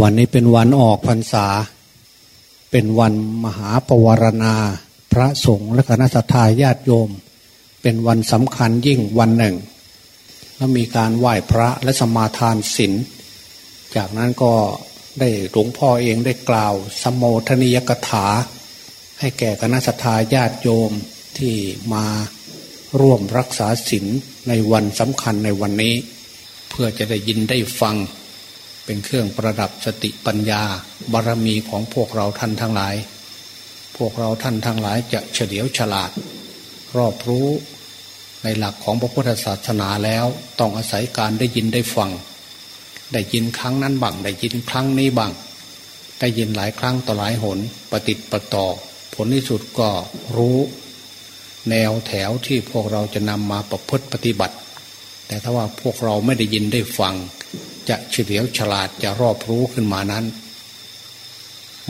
วันนี้เป็นวันออกพรรษา เป็นวันมหาปวารณา พระสงฆ์และคณะสัตยาญาติโยม เป็นวันสำคัญยิ่งวันหนึ่ง แล้วมีการไหว้พระและสมาทานศีลจากนั้นก็ได้หลวงพ่อเองได้กล่าว สมโภชนิยกถา ให้แก่คณะสัตยาญาติโยมที่มาร่วมรักษาศีลในวันสำคัญในวันนี้ เพื่อจะได้ยินได้ฟัง เป็นเครื่องประดับสติปัญญาบารมีของพวกเราท่านทั้งหลาย พวกเราท่านทั้งหลายจะเฉลียวฉลาด รอบรู้ในหลักของพระพุทธศาสนาแล้ว ต้องอาศัยการได้ยินได้ฟัง ได้ยินครั้งนั้นบังได้ยินครั้งนี้บังได้ยินหลายครั้งต่อหลายหนปฏิติประต่อ ผลที่สุดก็รู้ แนวแถวที่พวกเราจะนำมาประพฤติปฏิบัติ แต่ถ้าว่าพวกเราไม่ได้ยินได้ฟัง จะเฉลียวฉลาดจะรอบรู้ขึ้นมานั้น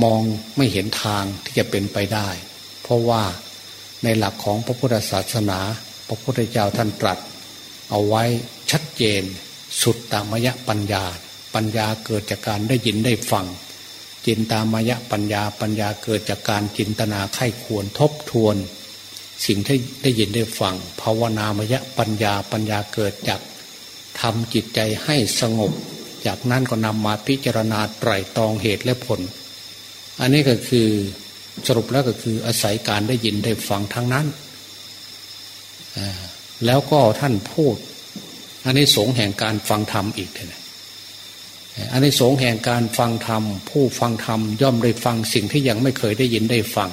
มองไม่เห็นทางที่จะเป็นไปได้ เพราะว่าในหลักของพระพุทธศาสนา พระพุทธเจ้าท่านตรัส เอาไว้ชัดเจน สุดตามยะปัญญา ปัญญาเกิดจากการได้ยินได้ฟังจินตามยะปัญญาปัญญาเกิดจากการจินตนาไข้ควรทบทวน สิ่งที่ได้ยินได้ฟังภาวนามยะปัญญาปัญญาเกิดจาก ทำจิตใจให้สงบ จากนั้นก็นำมาพิจารณาไตรตรองเหตุและผล อันนี้ก็คือสรุปแล้วก็คืออาศัยการได้ยินได้ฟังทั้งนั้น แล้วก็ท่านพูด อันนี้สงแห่งการฟังธรรมอีกเลยอันนี้สงแห่งการฟังธรรม ผู้ฟังธรรมย่อมได้ฟังสิ่งที่ยังไม่เคยได้ยินได้ฟัง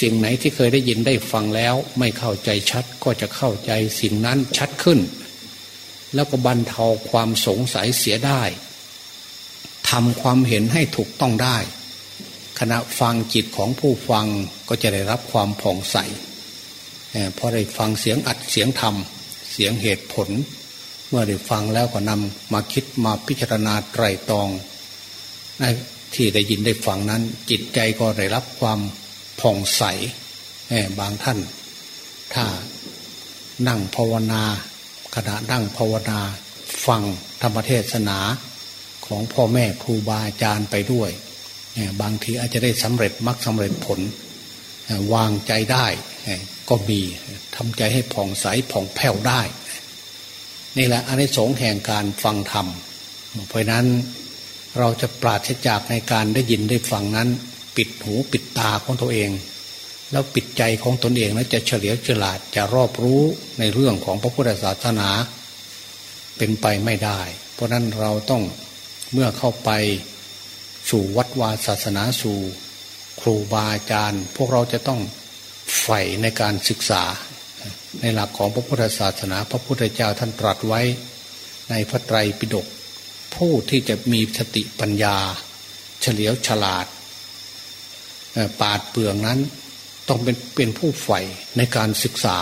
สิ่งไหนที่เคยได้ยินได้ฟังแล้ว ไม่เข้าใจชัดก็จะเข้าใจสิ่งนั้นชัดขึ้น แล้วก็บรรเทาความสงสัยเสียได้ทำความเห็นให้ถูกต้องได้ ขณะฟังจิตของผู้ฟังก็จะได้รับความผ่องใสเพอได้ฟังเสียงอัดเสียงธรรม เสียงเหตุผล เมื่อได้ฟังแล้วก็นำมาคิดมาพิจารณาไตรตรองที่ได้ยินได้ฟังนั้น จิตใจก็ได้รับความผ่องใสบางท่าน ถ้านั่งภาวนา ขณะนั่งภาวนาฟังธรรมเทศนาของพ่อแม่ครูบาอาจารย์ไปด้วย บางทีอาจจะได้สำเร็จมรรคสาเร็จผล วางใจได้ก็มีทำใจให้ผ่องใสผ่องแผ้วได้ นี่แหละอันนี้สงแห่งการฟังธรรม เพราะนั้นเราจะปราศจากในการได้ยินได้ฟังนั้น ปิดหูปิดตาของตัวเอง แล้วปิดใจของตนเองนะจะเฉลียวฉลาดจะรอบรู้ในเรื่องของพระพุทธศาสนา เป็นไปไม่ได้ เพราะนั้นเราต้องเมื่อเข้าไปสู่วัดวาศาสนาสู่ ครูบาอาจารย์ พวกเราจะต้องใฝ่ในการศึกษา ในหลักของพระพุทธศาสนา พระพุทธเจ้าท่านตรัสไว้ ในพระไตรปิฎกผู้ที่จะมีสติปัญญา เฉลียวฉลาดปาดเปลืองนั้น ต้องเป็นเป็นผู้ใฝ่ในการศึกษา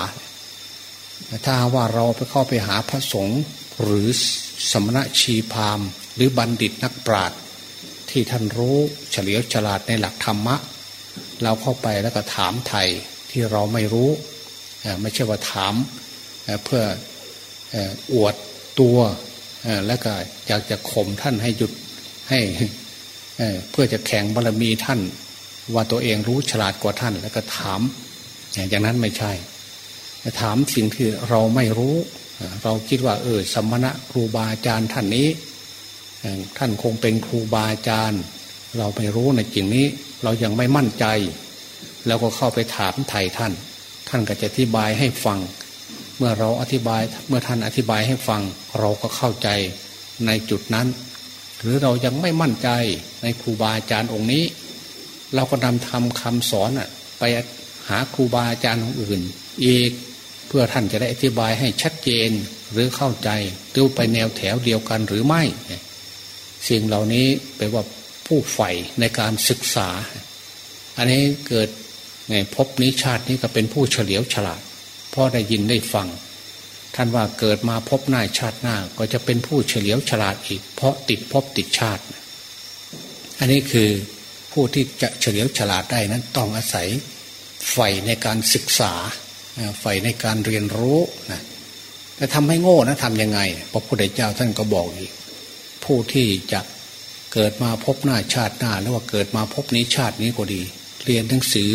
ถ้าว่าเราไปเข้าไปหาพระสงฆ์หรือสมณะชีพามหรือบัณฑิตนักปราชญ์ที่ท่านรู้เฉลียวฉลาดในหลักธรรมะ เราเข้าไปแล้วก็ถามไทยที่เราไม่รู้ไม่ใช่ว่าถามเพื่ออวดตัวแล้วก็อยากจะข่มท่านให้หยุดให้เพื่อจะแข่งบารมีท่าน ว่าตัวเองรู้ฉลาดกว่าท่าน แล้วก็ถาม อย่างนั้นไม่ใช่ถามสิ่งที่เราไม่รู้ เราคิดว่า เออสมณะครูบาอาจารย์ท่านนี้ ท่านคงเป็นครูบาอาจารย์ เราไม่รู้ในจริงนี้ เรายังไม่มั่นใจ แล้วก็เข้าไปถามไถ่ท่าน ท่านก็จะอธิบายให้ฟัง เมื่อเราอธิบายเมื่อท่านอธิบายให้ฟัง เราก็เข้าใจในจุดนั้น หรือเรายังไม่มั่นใจในครูบาอาจารย์องค์นี้ เราก็นำทำคำสอนไปหาครูบาอาจารย์ของอื่นอีกเพื่อท่านจะได้อธิบายให้ชัดเจนหรือเข้าใจดูไปแนวแถวเดียวกันหรือไม่ สิ่งเหล่านี้แปลว่าผู้ใฝ่ในการศึกษา อันนี้เกิดในพบนี้ชาตินี้ก็เป็นผู้เฉลียวฉลาดเพราะได้ยินได้ฟัง ท่านว่าเกิดมาพบหน้าชาติหน้าก็จะเป็นผู้เฉลียวฉลาดอีก เพราะติดพบติดชาติ อันนี้คือ ผู้ที่จะเฉลียวฉลาดได้นั้นต้องอาศัยใฝ่ในการศึกษาใฝ่ในการเรียนรู้นะแต่ทำให้โง่นะทำยังไงพระพุทธเจ้าท่านก็บอกอีก ผู้ที่จะเกิดมาพบหน้าชาติหน้าแล้วว่าเกิดมาพบนี้ชาตินี้ก็ดี เรียนหนังสือ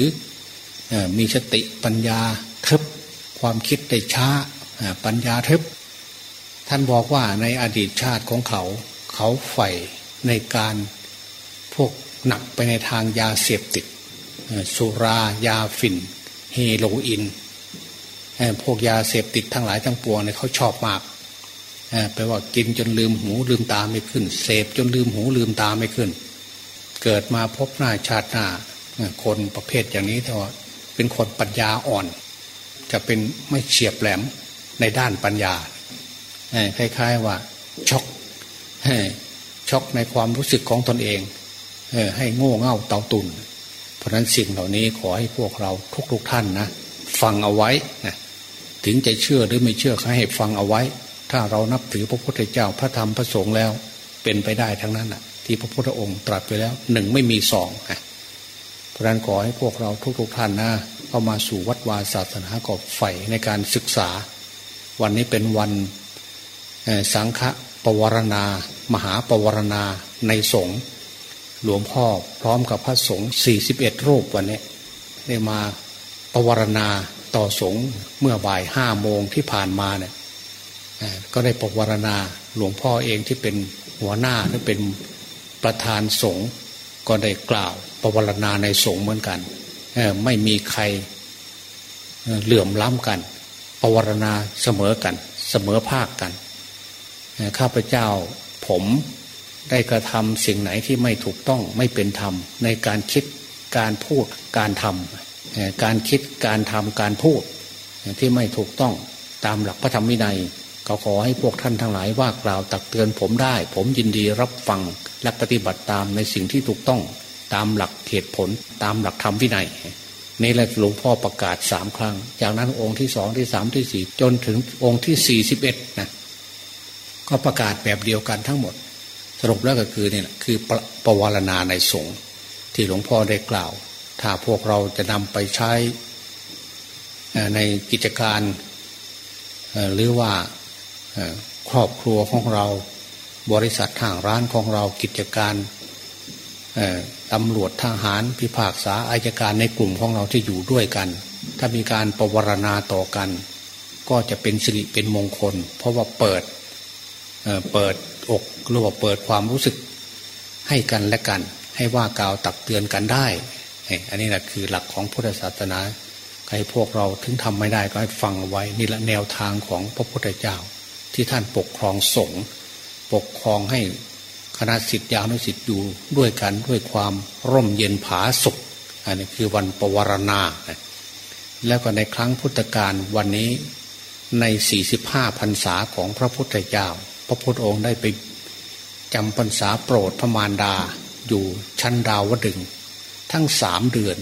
มีสติปัญญาทึบความคิดได้ช้าปัญญาทึบท่านบอกว่าในอดีตชาติของเขา เขาใฝ่ในการพวก หนักไปในทางยาเสพติดสุรายาฝิ่น เฮโรอีนพวกยาเสพติดทั้งหลายทั้งปวงเนี่ยเขาชอบมากแปลว่ากินจนลืมหูลืมตาไม่ขึ้น เสพจนลืมหูลืมตาไม่ขึ้น เกิดมาพบหน้าชาติหน้าคนประเภทอย่างนี้แต่ว่าเป็นคนปัญญาอ่อน จะเป็นไม่เฉียบแหลมในด้านปัญญาคล้ายๆว่าช็อกช็อกในความรู้สึกของตนเอง ให้โง่เง่าเตาตุนเพราะนั้นสิ่งเหล่านี้ขอให้พวกเราทุกๆทท่านนะฟังเอาไว้นะถึงจะเชื่อหรือไม่เชื่อให้ฟังเอาไว้ ถ้าเรานับถือพระพุทธเจ้าพระธรรมพระสงฆ์แล้ว เป็นไปได้ทั้งนั้นนะที่พระพุทธองค์ตรัสไปแล้วหนึ่งไม่มีสองนะเพราะนั้นขอให้พวกเราทุกๆท่านนะเข้ามาสู่วัดวาศาสนากอบใฝ่ในการศึกษา วันนี้เป็นวันสังฆปวารณา มหาปวารณาในสงฆ์ หลวงพ่อพร้อมกับพระสงฆ์สี่สิบเอ็ดรูปวันนี้ได้มาปวารณาต่อสงฆ์เมื่อบ่ายห้าโมงที่ผ่านมาเนี่ยก็ได้ปวารณาหลวงพ่อเองที่เป็นหัวหน้าที่เป็นประธานสงฆ์ก็ได้กล่าวปวารณาในสงฆ์เหมือนกันไม่มีใครเหลื่อมล้ำกันปวารณาเสมอกัน เสมอภาคกันข้าพเจ้าผม ได้กระทำสิ่งไหนที่ไม่ถูกต้องไม่เป็นธรรม ในการคิดการพูดการทำการคิดการทำการพูดที่ไม่ถูกต้องตามหลักพระธรรมวินัยก็ขอให้พวกท่านทั้งหลายว่ากล่าวตักเตือนผมได้ ผมยินดีรับฟังและปฏิบัติตามในสิ่งที่ถูกต้อง ตามหลักเหตุผลตามหลักธรรมวินัยนี่แหละหลวงพ่อประกาศสามครั้ง จากนั้นองค์ที่สองที่สามที่สี่จนถึงองค์ที่สี่สิบเอ็ดนะก็ประกาศแบบเดียวกันทั้งหมด สรุปแล้วก็คือเนี่ยคือปปวารณาในสงฆ์ที่หลวงพ่อได้กล่าว ถ้าพวกเราจะนำไปใช้ในกิจการ หรือว่าครอบครัวของเรา บริษัททางร้านของเรากิจการตำรวจทหารพิพากษาอายการในกลุ่มของเราที่อยู่ด้วยกัน ถ้ามีการประวรณาต่อกัน ก็จะเป็นสิริเป็นมงคล เพราะว่าเปิดเปิด อกหรือว่าเปิดความรู้สึกให้กันและกัน ให้ว่ากล่าวตักเตือนกันได้ อันนี้แหละคือหลักของพุทธศาสนาใครพวกเราถึงทำไม่ได้ก็ให้ฟังไว้นี่แหละแนวทางของพระพุทธเจ้า ที่ท่านปกครองสงฆ์ปกครองให้คณะสิทธิยานุสิทธิ์อยู่ด้วยกันด้วยความร่มเย็นผาสุขอันนี้คือวันปวารณา แล้วก็ในครั้งพุทธกาลวันนี้ในสี่สิบห้าพรรษาของพระพุทธเจ้า พระพุทธองค์ได้ไปจำพรรษาโปรดพระมารดาอยู่ชั้นดาวดึง ทั้งสามเดือน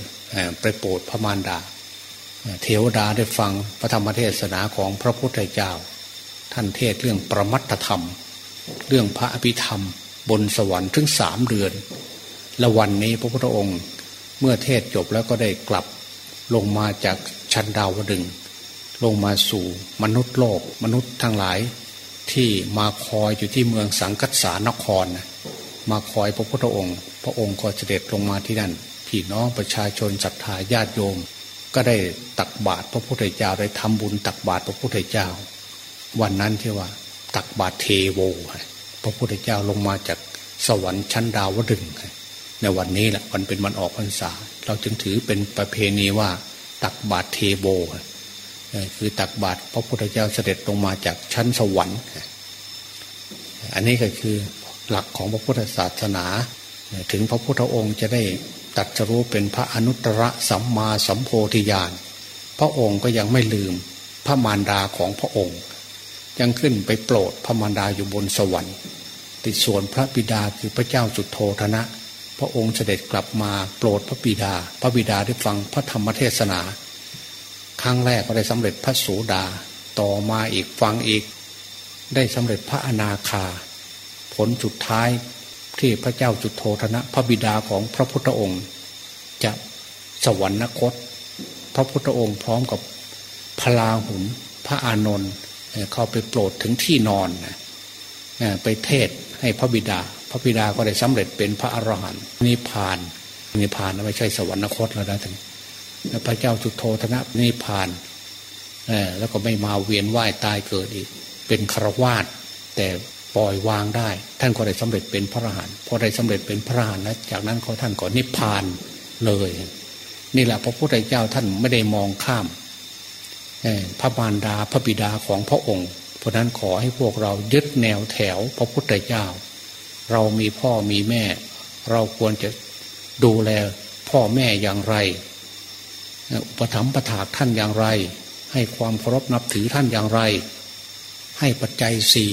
ไปโปรดพระมารดา เทวดาได้ฟังพระธรรมเทศนาของพระพุทธเจ้า ท่านเทศเรื่องประมัตธรรม เรื่องพระอภิธรรม บนสวรรค์ถึงสามเดือน และวันนี้พระพุทธองค์เมื่อเทศจบแล้วก็ได้กลับลงมาจากชั้นดาวดึง ลงมาสู่มนุษย์โลกมนุษย์ทั้งหลาย ที่มาคอยอยู่ที่เมืองสังกัสานครมาคอยพระพุทธองค์ พระองค์ก็เสด็จลงมาที่นั่นพี่น้องประชาชนศรัทธาญาติโยม ก็ได้ตักบาตรพระพุทธเจ้าได้ทำบุญตักบาตรพระพุทธเจ้า วันนั้นที่ว่า ตักบาตรเทโว พระพุทธเจ้าลงมาจากสวรรค์ชั้นดาวดึงในวันนี้แหละวันเป็นวันออกพรรษา เราจึงถือเป็นประเพณีว่า ตักบาตรเทโบ คือตักบาตรพระพุทธเจ้าเสด็จลงมาจากชั้นสวรรค์ อันนี้ก็คือหลักของพระพุทธศาสนา ถึงพระพุทธองค์จะได้ตัดจรู้เป็นพระอนุตตรสัมมาสัมโพธิญาณพระองค์ก็ยังไม่ลืมพระมารดาของพระองค์ ยังขึ้นไปโปรดพระมารดาอยู่บนสวรรค์ ติดส่วนพระบิดาคือพระเจ้าจุดโทธนะ พระองค์เสด็จกลับมาโปรดพระบิดา พระบิดาได้ฟังพระธรรมเทศนา ครั้งแรกก็ได้สำเร็จพระสูดา ต่อมาอีกฟังอีก ได้สำเร็จพระอนาคา ผลจุดท้ายที่พระเจ้าจุดโทธนะ พระบิดาของพระพุทธองค์ จะสวรรคต พระพุทธองค์พร้อมกับพลาหุนพระอานนท์เข้าไปโปรดถึงที่นอนไปเทศให้พระบิดาพพระบิดาก็ได้สำเร็จเป็นพระอรหันต์นิพพานนิพพานไม่ใช่สวรรคตแล้วนะท่าน พระเจ้าจุโธธนะนิพานแล้วก็ไม่มาเวียนว่ายตายเกิดอีก เป็นครวาตแต่ปล่อยวางได้ ท่านก็ได้สำเร็จเป็นพระอรหันต์พอได้สำเร็จเป็นพระอรหันต์แล้วจากนั้นเขาท่านก็นิพพานเลย นี่แหละพระพุทธเจ้าท่านไม่ได้มองข้ามพระบารดาพระบิดาของพระองค์ เพราะนั้นขอให้พวกเรายึดแนวแถวพระพุทธเจ้า เรามีพ่อมีแม่ เราควรจะดูแลพ่อแม่อย่างไร อุปถัมภ์ประถากท่านอย่างไร ให้ความเคารพนับถือท่านอย่างไร ให้ปัจจัยสี่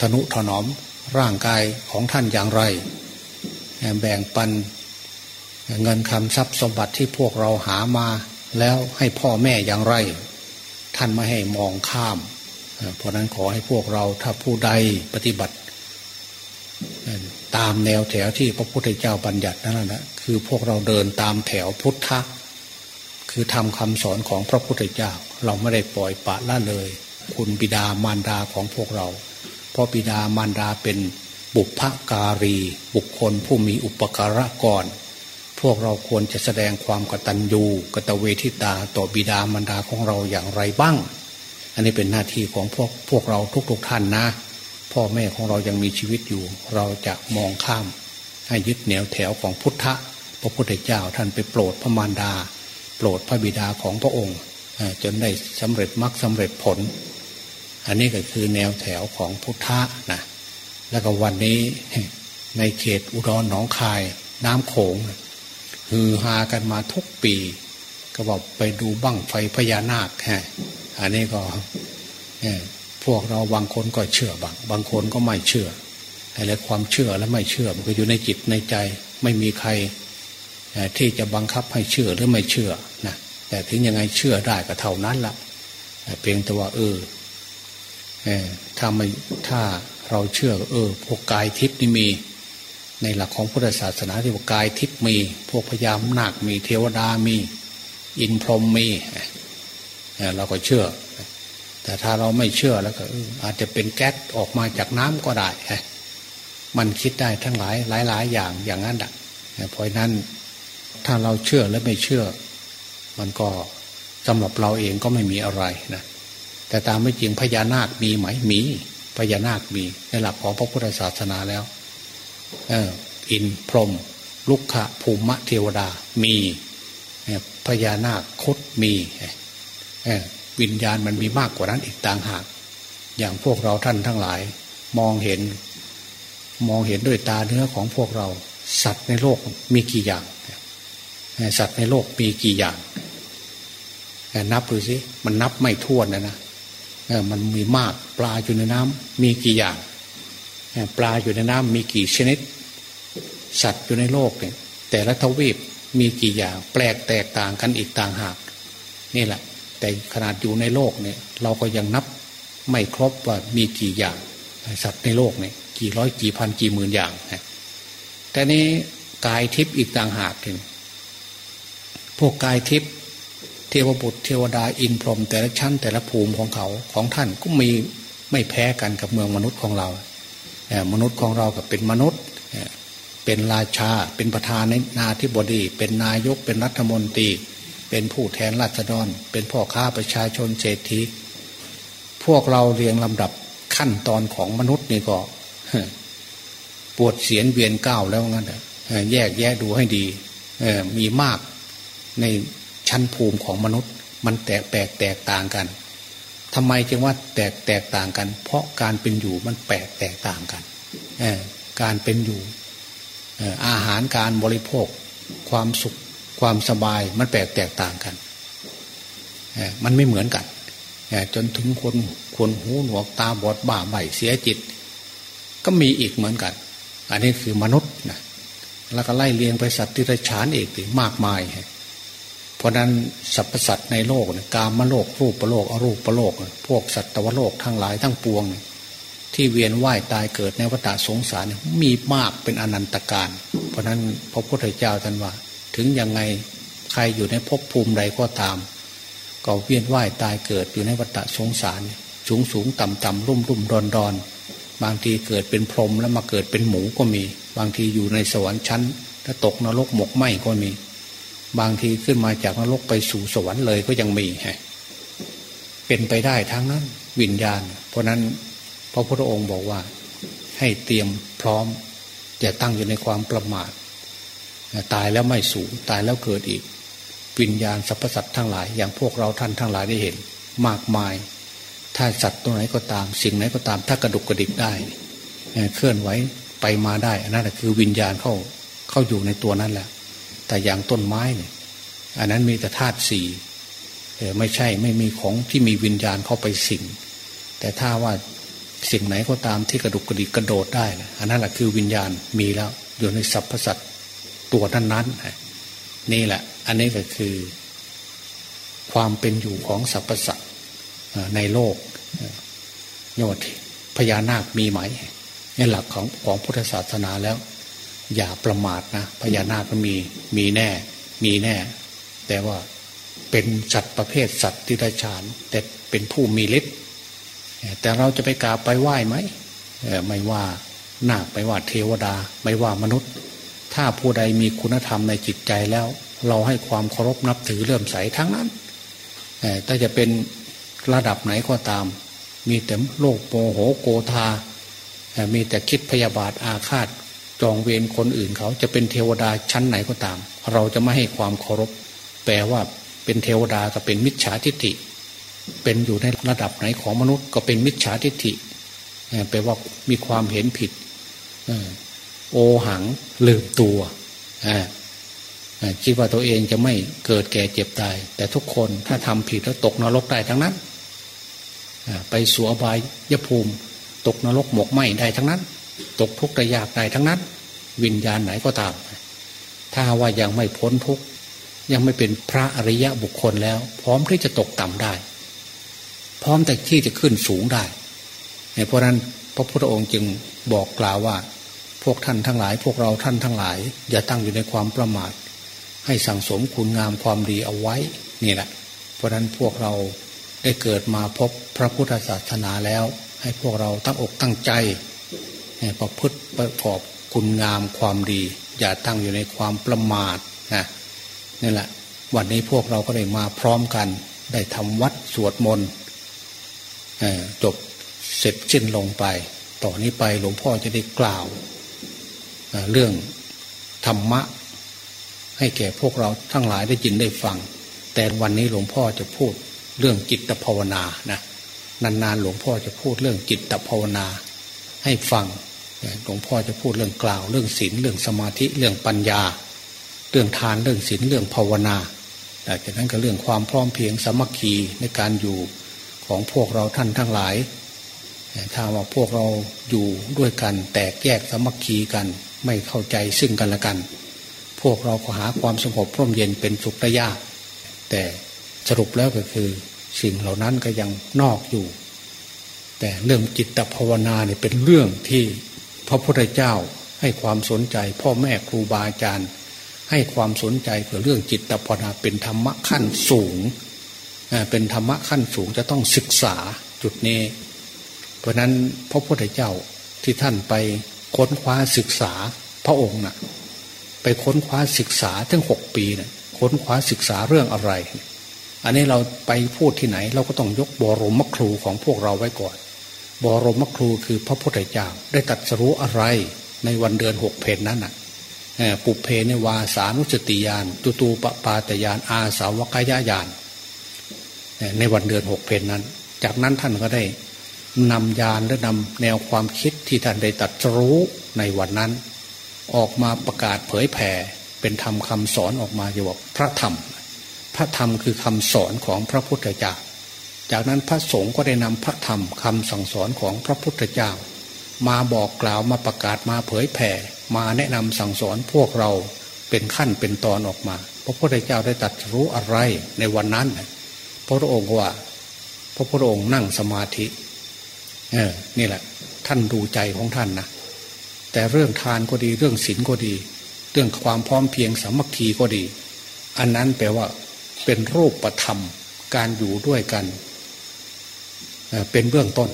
ธนุถนอมร่างกายของท่านอย่างไร แบ่งปันเงินคำทรัพย์สมบัติที่พวกเราหามา แล้วให้พ่อแม่อย่างไร ท่านไม่ให้มองข้าม เพราะนั้นขอให้พวกเราถ้าผู้ใดปฏิบัติ ตามแนวแถวที่พระพุทธเจ้าบัญญัตินั่นแหละคือพวกเราเดินตามแถวพุทธ คือทำคำสอนของพระพุทธเจ้า เราไม่ได้ปล่อยปะละเลย คุณบิดามารดาของพวกเรา เพราะบิดามารดาเป็นบุพการี บุคคลผู้มีอุปการะก่อนพวกเราควรจะแสดงความกตัญญูกตเวทิตาต่อบิดามารดาของเราอย่างไรบ้าง อันนี้เป็นหน้าที่ของพวกพวกเราทุกๆทท่านนะ พ่อแม่ของเรายังมีชีวิตอยู่ เราจะมองข้าม ให้ยึดแนวแถวของพุทธะพระพุทธเจ้าท่านไปโปรดพระมารดา โปรดพระบิดาของพระองค์จนได้สำเร็จมรรคสาเร็จผล อันนี้ก็คือแนวแถวของพุทธะนะแล้วก็วันนี้ในเขตอุดรหนองคาย น้ำโขงฮือฮากันมาทุกปี ก็บอกไปดูบั้งไฟพญานาคฮะอันนี้ก็พวกเราบางคนก็เชื่อบางบางคนก็ไม่เชื่ออะไรความเชื่อและไม่เชื่อมันก็อยู่ในจิตในใจ ไม่มีใคร ที่จะบังคับให้เชื่อหรือไม่เชื่อนะแต่ถึงยังไงเชื่อได้ก็เท่านั้นละเพียงแต่ว่าเออถ้าไม่ถ้าเราเชื่อเออ พวกกายทิพย์นี่มี ในหลักของพุทธศาสนาที่ว่ากายทิพย์มี พวกพญามนาคมีเทวดามี อินพรหมมีเราก็เชื่อ แต่ถ้าเราไม่เชื่อแล้วก็อาจจะเป็นแก๊สออกมาจากน้ำก็ได้มันคิดได้ทั้งหลายหลายหลายอย่างอย่างนั้นแหะเพราะนั้น ถ้าเราเชื่อและไม่เชื่อ มันก็สำหรับเราเองก็ไม่มีอะไรนะแต่ตามไม่จริงพญานาคมีไหมมีพญานาคมีในหลักของพระพุทธศาสนาแล้วอินพรมลุกขะภูมิเทวดามีพญานาคคดมีวิญญาณมันมีมากกว่านั้นอีกต่างหาก อย่างพวกเราท่านทั้งหลาย มองเห็น มองเห็นด้วยตาเนื้อของพวกเรา สัตว์ในโลกมีกี่อย่าง สัตว์ในโลกมีกี่อย่างนับดูสิมันนับไม่ถ้วนนะนะมันมีมากปลาอยู่ในน้ำมีกี่อย่างปลาอยู่ในน้ำมีกี่ชนิด สัตว์อยู่ในโลกเนี่ยแต่ละทวีปมีกี่อย่าง แปลกแตกต่างกันอีกต่างหาก นี่แหละ แต่ขนาดอยู่ในโลกเนี่ย เราก็ยังนับไม่ครบว่ามีกี่อย่าง สัตว์ในโลกเนี่ยกี่ร้อยกี่พันกี่หมื่นอย่างแต่นี้กายทิพย์อีกต่างหากถึงพ วกกายทิพย์เทวบุตรเทวดาอินพรหมแต่ละชั้นแต่ละภูมิของเขาของท่านก็มีไม่แพ้กันกับเมืองมนุษย์ของเรา มนุษย์ของเรากับเป็นมนุษย์ เป็นราชา เป็นประธานในนาธิบดี เป็นนายก เป็นรัฐมนตรี เป็นผู้แทนราษฎร เป็นพ่อค้าประชาชนเศรษฐี พวกเราเรียงลำดับขั้นตอนของมนุษย์นี่ก็ปวดเสียนเวียนก้าวแล้วงั้นแยกแยะดูให้ดี มีมาก ในชั้นภูมิของมนุษย์ มันแตกแตกแตกต่างกันทำไมจึงว่าแตกแตกต่างกัน เพราะการเป็นอยู่มันแปลกแตกต่างกันการเป็นอยู่อาหารการบริโภค ความสุขความสบายมันแปลกแตกต่างกันมันไม่เหมือนกันจนถึงคนคนหูหนวกตาบอดบ้าใบเสียจิต ก็มีอีกเหมือนกัน อันนี้คือมนุษย์นะแล้วก็ไล่เลียงไปสัตว์ที่ไรฉานเอกมากมาย เพราะนั้นสรรพสัตว์ในโลกกามโลกรูปประโลกอรูปประโลก พวกสัตวโลกทั้งหลายทั้งปวง ที่เวียนว่ายตายเกิดในวัฏสงสารมีมากเป็นอนันตการ เพราะนั้นพระพุทธเจ้าท่านว่า ถึงยังไงใครอยู่ในภพภูมิใดก็ตาม ก็เวียนว่ายตายเกิดอยู่ในวัฏสงสารสูงสูงต่ำต่ำรุ่มรุ่มดอนดอนบางทีเกิดเป็นพรหมแล้วมาเกิดเป็นหมูก็มี บางทีอยู่ในสวรรค์ชั้นถ้าตกนรกหมกไหมก็มี บางทีขึ้นมาจากนรกไปสู่สวรรค์เลยก็ยังมีเป็นไปได้ทั้งนั้นวิญญาณ เพราะนั้นพระพุทธองค์บอกว่า ให้เตรียมพร้อมอย่าตั้งอยู่ในความประมาทตายแล้วไม่สูญตายแล้วเกิดอีก วิญญาณสรรพสัตว์ทั้งหลาย อย่างพวกเราท่านทั้งหลายได้เห็น มากมาย ถ้าสัตว์ตัวไหนก็ตาม สิ่งไหนก็ตาม ถ้ากระดุกกระดิกได้เคลื่อนไหวไปมาได้อันนั้นคือวิญญาณเข้าเข้าอยู่ในตัวนั้นแหละ แต่อย่างต้นไม้เนี่ย อันนั้นมีแต่ธาตุสี่ไม่ใช่ไม่มีของที่มีวิญญาณเข้าไปสิ่งแต่ถ้าว่าสิ่งไหนก็ตามที่กระดุกกระดิกกระโดดได้นะอันนั้นแหละคือวิญญาณมีแล้ว อยู่ในสรรพสัตว์ตัวนั้นนั้นนี่แหละ อันนี้ก็คือ ความเป็นอยู่ของสรรพสัตว์ในโลกโยดพญานาคมีไหมนี่หลักของของพุทธศาสนาแล้ว อย่าประมาทนะพญานาคมีมีแน่ มีแน่ แต่ว่าเป็นสัตว์ประเภทสัตว์ที่ได้ฌานแต่เป็นผู้มีฤทธิ์แต่เราจะไปกราบไปไหว้ไหมไม่ว่านาคไม่ว่าเทวดา ไม่ว่ามนุษย์ ถ้าผู้ใดมีคุณธรรมในจิตใจแล้ว เราให้ความเคารพนับถือเลื่อมใสทั้งนั้นแต่จะเป็นระดับไหนก็ตาม มีแต่โลกโมโหโกธามีแต่คิดพยาบาทอาฆาต จองเวรคนอื่นเขาจะเป็นเทวดาชั้นไหนก็ตาม เราจะไม่ให้ความเคารพ แปลว่าเป็นเทวดาก็เป็นมิจฉาทิฏฐิ เป็นอยู่ในระดับไหนของมนุษย์ก็เป็นมิจฉาทิฏฐิแปลว่ามีความเห็นผิดโอหังลืมตัวคิดว่าตัวเองจะไม่เกิดแก่เจ็บตาย แต่ทุกคนถ้าทำผิดแล้วตกนรกได้ทั้งนั้นไปสู่อบายยภูมิ ตกนรกหมกไหมได้ทั้งนั้น ตกทุกข์ได้ยากได้ทั้งนั้น วิญญาณไหนก็ตาม ถ้าว่ายังไม่พ้นทุกข์ยังไม่เป็นพระอริยะบุคคลแล้ว พร้อมที่จะตกต่ำได้ พร้อมแต่ที่จะขึ้นสูงได้เพราะนั้นพระพุทธองค์จึงบอกกล่าวว่า พวกท่านทั้งหลาย พวกเราท่านทั้งหลาย อย่าตั้งอยู่ในความประมาท ให้สั่งสมคุณงามความดีเอาไว้นี่แหละ เพราะนั้นพวกเราได้เกิดมาพบพระพุทธศาสนาแล้ว ให้พวกเราตั้งอกตั้งใจ ประพฤติประกอบคุณงามความดี อย่าตั้งอยู่ในความประมาทนะนี่แหละ วันนี้พวกเราก็ได้มาพร้อมกัน ได้ทำวัดสวดมนต์จบเสร็จสิ้นลงไป ต่อนนี้ไปหลวงพ่อจะได้กล่าวเรื่องธรรมะ ให้แก่พวกเราทั้งหลายได้ยินได้ฟัง แต่วันนี้หลวงพ่อจะพูดเรื่องจิตภาวนานะนานๆหลวงพ่อจะพูดเรื่องจิตภาวนาให้ฟัง หลวงพ่อจะพูดเรื่องกล่าว เรื่องศีลเรื่องสมาธิเรื่องปัญญา เรื่องทานเรื่องศีลเรื่องภาวนาแต่จากนั้นก็เรื่องความพร้อมเพียงสมัคคีในการอยู่ของพวกเราท่านทั้งหลายถ้าว่าพวกเราอยู่ด้วยกัน แตกแยกสมัคคีกัน ไม่เข้าใจซึ่งกันและกัน พวกเราก็หาความสงบร่มเย็นเป็นสุขได้ยาก แต่สรุปแล้วก็คือ สิ่งเหล่านั้นก็ยังนอกอยู่ แต่เรื่องจิตภาวนาเนี่ยเป็นเรื่องที่ พระพุทธเจ้าให้ความสนใจ พ่อแม่ครูบาอาจารย์ ให้ความสนใจเกี่ยวเรื่องจิตภาวนาเป็นธรรมะขั้นสูงเป็นธรรมะขั้นสูงจะต้องศึกษาจุดนี้ เพราะนั้นพระพุทธเจ้าที่ท่านไปค้นคว้าศึกษาพระองค์นะ่ะไปค้นคว้าศึกษาทั้งหกปีนะ่ะค้นคว้าศึกษาเรื่องอะไร อันนี้เราไปพูดที่ไหนเราก็ต้องยกบรมครูของพวกเราไว้ก่อน บรมครูคือพระพุทธเจ้าได้ตัดสรู้อะไรในวันเดือนหกเพนนั้นน่ะปุเพในวาสานุสติยานตุตูปปาตยานอาสาวกายญาณในวันเดือนหกเพนนั้น จากนั้นท่านก็ได้นำยานและนำแนวความคิดที่ท่านได้ตัดรู้ในวันนั้น ออกมาประกาศเผยแผ่เป็นธรรมคาสอนออกมาอยู่ว่าพระธรรม พระธรรมคือคำสอนของพระพุทธเจ้า จากนั้นพระสงฆ์ก็ได้นำพระธรรมคำสั่งสอนของพระพุทธเจ้า มาบอกกล่าวมาประกาศมาเผยแผ่ มาแนะนำสั่งสอนพวกเราเป็นขั้นเป็นตอนออกมา พระพุทธเจ้าได้ตัดรู้อะไรในวันนั้น พระองค์ว่า พระพุทธองค์นั่งสมาธิเออนี่แหละ ท่านดูใจของท่านนะแต่เรื่องทานก็ดีเรื่องศีลก็ดี เรื่องความพร้อมเพียงสามัคคีก็ดี อันนั้นแปลว่าเป็นรูปประธรรมการอยู่ด้วยกัน เป็นเบื้องต้น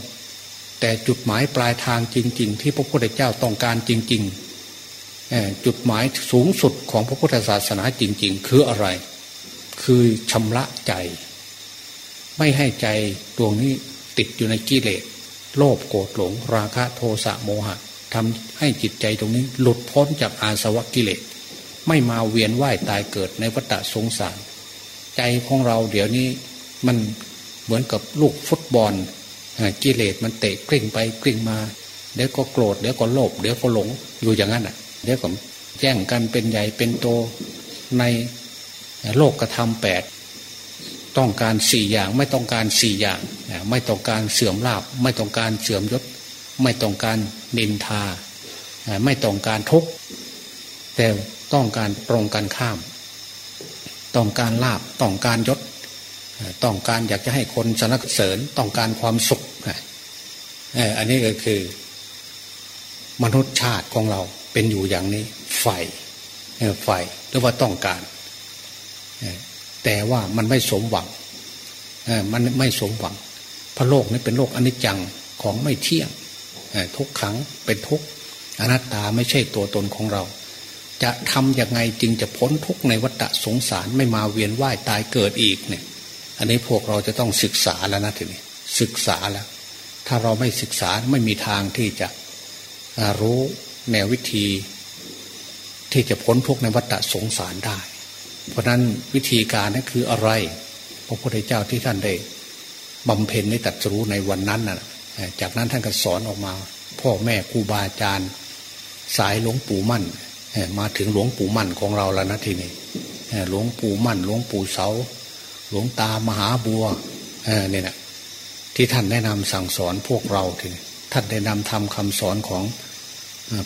แต่จุดหมายปลายทางจริง ๆ ที่พระพุทธเจ้าต้องการจริง ๆ จุดหมายสูงสุดของพระพุทธศาสนาจริง ๆ คืออะไร คือชำระใจ ไม่ให้ใจดวงนี้ติดอยู่ในกิเลสโลภโกรธหลง ราคะโทสะโมหะทำให้จิตใจตรงนี้หลุดพ้นจากอาสวะกิเลสไม่มาเวียนว่ายตายเกิดในวัฏสงสาร ใจของเราเดี๋ยวนี้มัน เหมือนกับลูกฟุตบอลกิเลสมันเตะกลิ้งไปกลิ้งมาเดี๋ยวก็โกรธเดี๋ยวก็โลภเดี๋ยวก็หลงอยู่อย่างนั้นอะเดี๋ยวก็แย่งกันเป็นใหญ่เป็นโตในโลกกระทำแปดต้องการสี่อย่างไม่ต้องการสี่อย่าง ไม่ต้องการเสื่อมลาบ ไม่ต้องการเสื่อมยศ ไม่ต้องการนินทา ไม่ต้องการทุกข์แต่ต้องการตรงกันข้าม ต้องการลาบต้องการยศ ต้องการอยากจะให้คนสนับเสริญต้องการความสุขอันนี้ก็คือ มนุษย์ชาติของเราเป็นอยู่อย่างนี้ไฟไฟหรือว่าต้องการ แต่ว่ามันไม่สมหวังมันไม่สมหวังพระโลกนี้เป็นโลกอนิจจังของไม่เที่ยงทุกครั้งเป็นทุกอนัตตาไม่ใช่ตัวตนของเรา จะทำยังไงจึงจะพ้นทุกในวัฏสงสารไม่มาเวียนว่ายตายเกิดอีกเนี่ย อันนี้พวกเราจะต้องศึกษาแล้วนะทีนี้ศึกษาแล้ว ถ้าเราไม่ศึกษาไม่มีทางที่จะรู้แนววิธี ที่จะพ้นทุกในวัฏสงสารได้ เพราะนั้นวิธีการนั้นคืออะไรพระพุทธเจ้าที่ท่านได้บำเพ็ญในตัดรู้ในวันนั้นน่ะจากนั้นท่านก็สอนออกมา พ่อแม่ครูบาอาจารย์ สายหลวงปู่มั่นมาถึงหลวงปู่มั่นของเราแล้วนะทีนี้หลวงปู่มั่น หลวงปู่เสา หลวงตามหาบัวเนี่ยนะที่ท่านแนะนำสั่งสอนพวกเราทีท่านได้นำทำคำสอนของ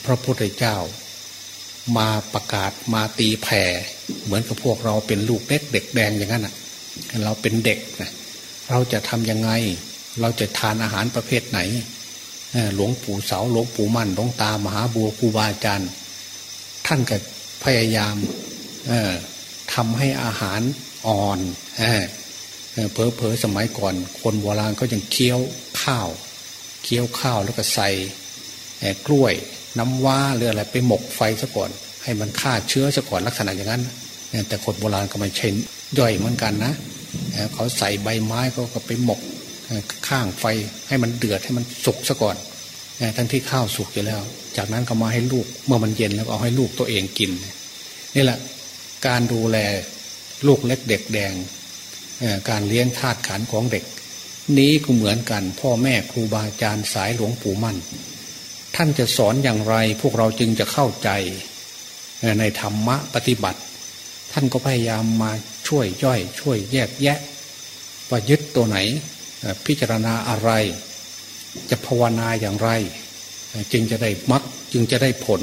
พระพุทธเจ้า มาประกาศมาตีแผ่ เหมือนกับพวกเราเป็นลูกเล็กเด็กแดงอย่างนั้นอะเราเป็นเด็กนะเราจะทำยังไง เราจะทานอาหารประเภทไหนหลวงปู่เสาหลวงปู่มั่นหลวงตามหาบัวครูบาอาจารย์ ท่านก็พยายามทำให้อาหาร อ่อนเพอเพอสมัยก่อน คนโบราณก็ยังเคี้ยวข้าว เคี้ยวข้าวแล้วก็ใส่กล้วยน้ำว้าหรืออะไรไปหมกไฟซะก่อน ให้มันฆ่าเชื้อซะก่อนลักษณะอย่างนั้นแต่คนโบราณก็ไม่ใช่ย่อยเหมือนกันนะเขาใส่ใบไม้เขาก็ไปหมกข้างไฟให้มันเดือดให้มันสุกซะก่อนทั้งที่ข้าวสุกอยู่แล้ว จากนั้นก็มาให้ลูกเมื่อมันเย็นแล้วเอาให้ลูกตัวเองกินนี่แหละการดูแล ลูกเล็กเด็กแดงการเลี้ยงธาตุขันของเด็ก นี้ก็เหมือนกันพ่อแม่ครูบาอาจารย์สายหลวงปู่มั่น ท่านจะสอนอย่างไรพวกเราจึงจะเข้าใจในธรรมะปฏิบัติ ท่านก็พยายามมาช่วยย่อย ช่วยแยกแยะว่ายึดตัวไหนพิจารณาอะไร จะภาวนาอย่างไร จึงจะได้มักจึงจะได้ผล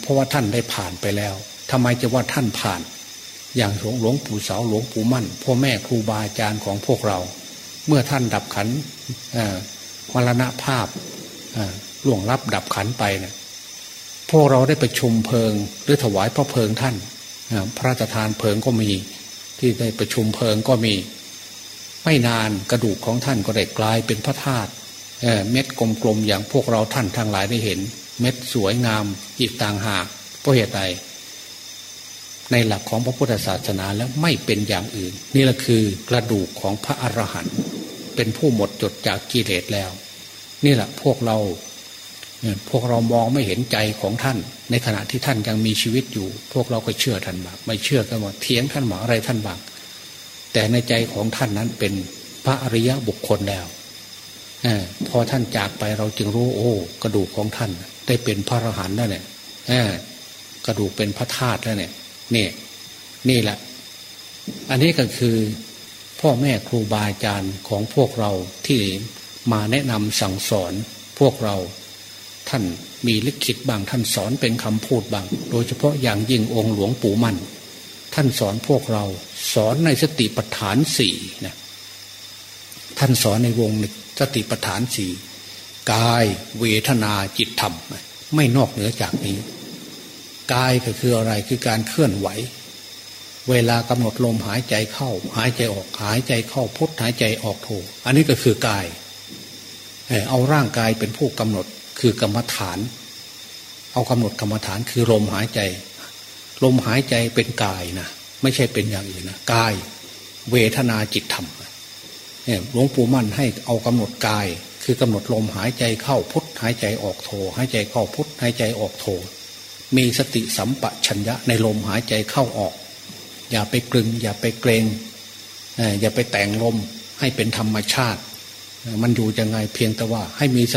เพราะว่าท่านได้ผ่านไปแล้วทำไมจะว่าท่านผ่าน อย่างหลวงปู่เสาหลวงปู่มั่นพ่อแม่ครูบาอาจารย์ของพวกเรา เมื่อท่านดับขันมรณภาพล่วงรับดับขันไปเนะี่ยพวกเราได้ไปชุมเพลิง หรือถวายพระเพลิงท่านพระราชทานเพลิงก็มี ที่ได้ประชุมเพลิงก็มี ไม่นานกระดูกของท่านก็ได้กลายเป็นพระธาตุเม็ดกลมๆอย่างพวกเราท่านทั้งหลายได้เห็น เม็ดสวยงามอีกต่างหากเพราะเหตุใด ในหลักของพระพุทธศาสนาแล้วไม่เป็นอย่างอื่น นี่แหละคือกระดูกของพระอรหันต์เป็นผู้หมดจดจากกิเลสแล้ว นี่แหละพวกเราพวกเรามองไม่เห็นใจของท่าน ในขณะที่ท่านยังมีชีวิตอยู่ พวกเราก็เชื่อท่านบ้างไม่เชื่อกันว่าเทียงท่านหมาอะไรท่านบ้างแต่ในใจของท่านนั้นเป็นพระอริยะบุคคลแล้วอพอท่านจากไปเราจึงรู้โอ้ กระดูกของท่าน ได้เป็นพระอรหันต์แล้วเนี่ยกระดูกเป็นพระธาตุแล้วเนี่ย นี่นี่แหละ อันนี้ก็คือพ่อแม่ครูบาอาจารย์ของพวกเราที่มาแนะนำสั่งสอนพวกเราท่านมีลิขิตบางท่านสอนเป็นคำพูดบาง โดยเฉพาะอย่างยิ่งองค์หลวงปู่มัน ท่านสอนพวกเราสอนในสติปัฏฐานสี่นะท่านสอนในวงสติปัฏฐานสี่กาย เวทนาจิตธรรม ไม่นอกเหนือจากนี้ กายก็คืออะไรคือการเคลื่อนไหว เวลากำหนดลมหายใจเข้า หายใจออกหายใจเข้าพุทหายใจออกโทอันนี้ก็คือกายเอาร่างกายเป็นผู้กำหนดคือกรรมฐาน เอากำหนดกรรมฐานคือลมหายใจ ลมหายใจเป็นกายนะไม่ใช่เป็นอย่างอื่นนะกาย เวทนาจิตธรรมเนี่ยหลวงปู่มั่นให้เอากำหนดกาย คือกำหนดลมหายใจเข้าพุทหายใจออกโทหายใจเข้าพุทหายใจออกโท มีสติสัมปชัญญะในลมหายใจเข้าออก อย่าไปกลึง อย่าไปเกรงอย่าไปแต่งลมให้เป็นธรรมชาติ มันอยู่ยังไงเพียงแต่ว่าให้มีส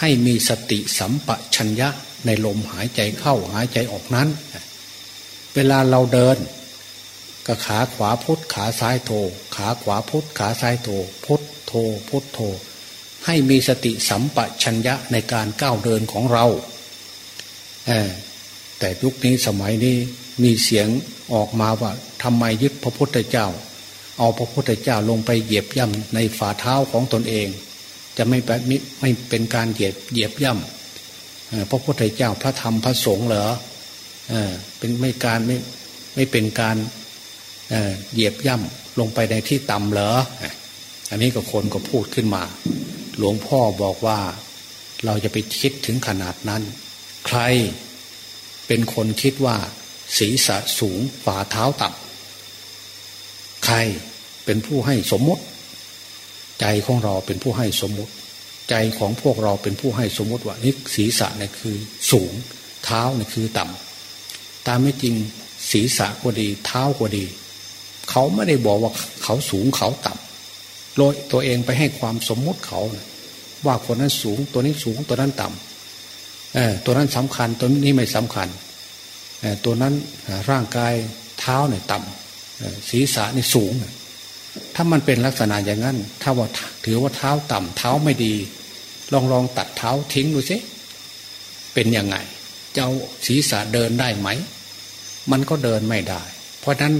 ให้มีสติสัมปชัญญะในลมหายใจเข้าหายใจออกนั้น เวลาเราเดินก็ขาขวาพุทขาซ้ายโท ขาขวาพุทขาซ้ายโท พุทโทพุทโท ให้มีสติสัมปชัญญะในการก้าวเดินของเรา แต่ยุคนี้สมัยนี้มีเสียงออกมาว่าทำไมยึดพระพุทธเจ้า เอาพระพุทธเจ้าลงไปเหยียบย่ำในฝ่าเท้าของตนเอง จะไม่ไม่เป็นการเหยียบเหยียบย่ำพระพุทธเจ้าพระธรรมพระสงฆ์เหรอเป็นไม่การไม่ไม่เป็นการเหยียบย่ำลงไปในที่ต่ำเหรออันนี้ก็คนก็พูดขึ้นมา หลวงพ่อบอกว่าเราจะไปคิดถึงขนาดนั้น ใคร เป็นคนคิดว่า ศีรษะสูงฝ่าเท้าต่ำใครเป็นผู้ให้สมมติ ใจของเราเป็นผู้ให้สมมติ ใจของพวกเราเป็นผู้ให้สมมติว่านี่ศีรษะเนี่ยคือสูง เท้าเนี่ยคือต่ำตามไม่จริงศีรษะก็ดี เท้าก็ดี เขาไม่ได้บอกว่าเขาสูงเขาต่ำโดยตัวเองไปให้ความสมมติเขา ว่าคนนั้นสูงตัวนี้สูงตัวนั้นต่ำ ตัวนั้นสำคัญตัวนี้ไม่สำคัญเออตัวนั้นร่างกายเท้าเนี่ยต่ำศีรษะนี่สูง ถ้ามันเป็นลักษณะอย่างนั้น ถ้าว่าถือว่าเท้าต่ำเท้าไม่ดี ลองลองตัดเท้าทิ้งดูสิเป็นยังไงจะเอาศีรษะเดินได้ไหม มันก็เดินไม่ได้ เพราะนั้น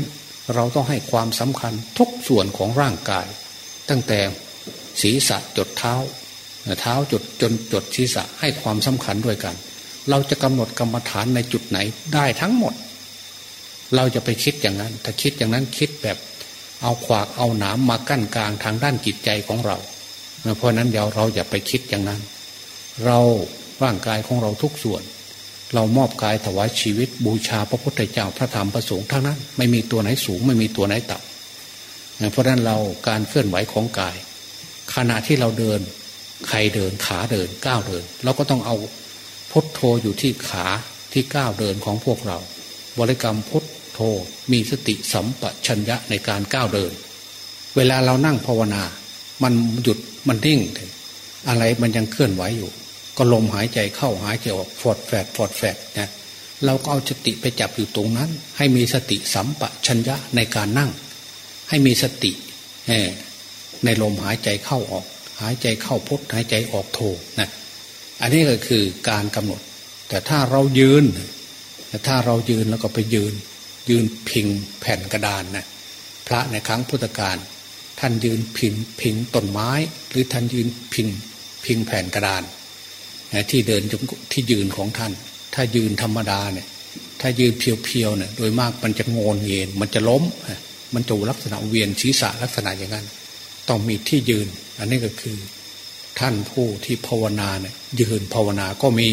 เราต้องให้ความสำคัญทุกส่วนของร่างกาย ตั้งแต่ศีรษะจดเท้า เท้าจุดจนจดศีรษะให้ความสำคัญด้วยกัน เราจะกำหนดกรรมฐานในจุดไหนได้ทั้งหมด เราจะไปคิดอย่างนั้น ถ้าคิดอย่างนั้นคิดแบบเอาขวากเอาหนามมากั้นกลางทางด้านจิตใจของเรา เพราะนั้นเดี๋ยวเราอย่าไปคิดอย่างนั้น เราร่างกายของเราทุกส่วน เรามอบกายถวายชีวิตบูชาพระพุทธเจ้าพระธรรมพระสงฆ์ทั้งนั้น ไม่มีตัวไหนสูงไม่มีตัวไหนต่ำเพราะนั้นเราการเคลื่อนไหวของกาย ขณะที่เราเดิน ใครเดินขาเดินก้าวเดินเราก็ต้องเอาพุทโธอยู่ที่ขาที่ก้าวเดินของพวกเรา บริกรรมพุทโธมีสติสัมปชัญญะในการก้าวเดิน เวลาเรานั่งภาวนา มันหยุดมันนิ่ง อะไรมันยังเคลื่อนไหวอยู่ ก็ลมหายใจเข้าหายใจออกฟอดแฝดฟอดแฝดนะเราก็เอาสติไปจับอยู่ตรงนั้น ให้มีสติสัมปชัญญะในการนั่ง ให้มีสติในลมหายใจเข้าออก หายใจเข้าพุทหายใจออกโทนะอันนี้ก็คือการกำหนด แต่ถ้าเรายืนแต่ถ้าเรายืนแล้วก็ไปยืน ยืนพิงแผ่นกระดานนะพระในครั้งพุทธกาลท่านยืนพิงพิงต้นไม้ หรือท่านยืนพิงพิงแผ่นกระดานที่เดินที่ยืนของท่าน ถ้ายืนธรรมดาเนี่ย ถ้ายืนเพียวๆเนี่ยโดยมากมันจะงนเงินมันจะล้มมันจะลักษณะเวียนศีรษะลักษณะอย่างนั้น ต้องมีที่ยืน อันนี้ก็คือท่านผู้ที่ภาวนาเนี่ยยืนภาวนาก็มี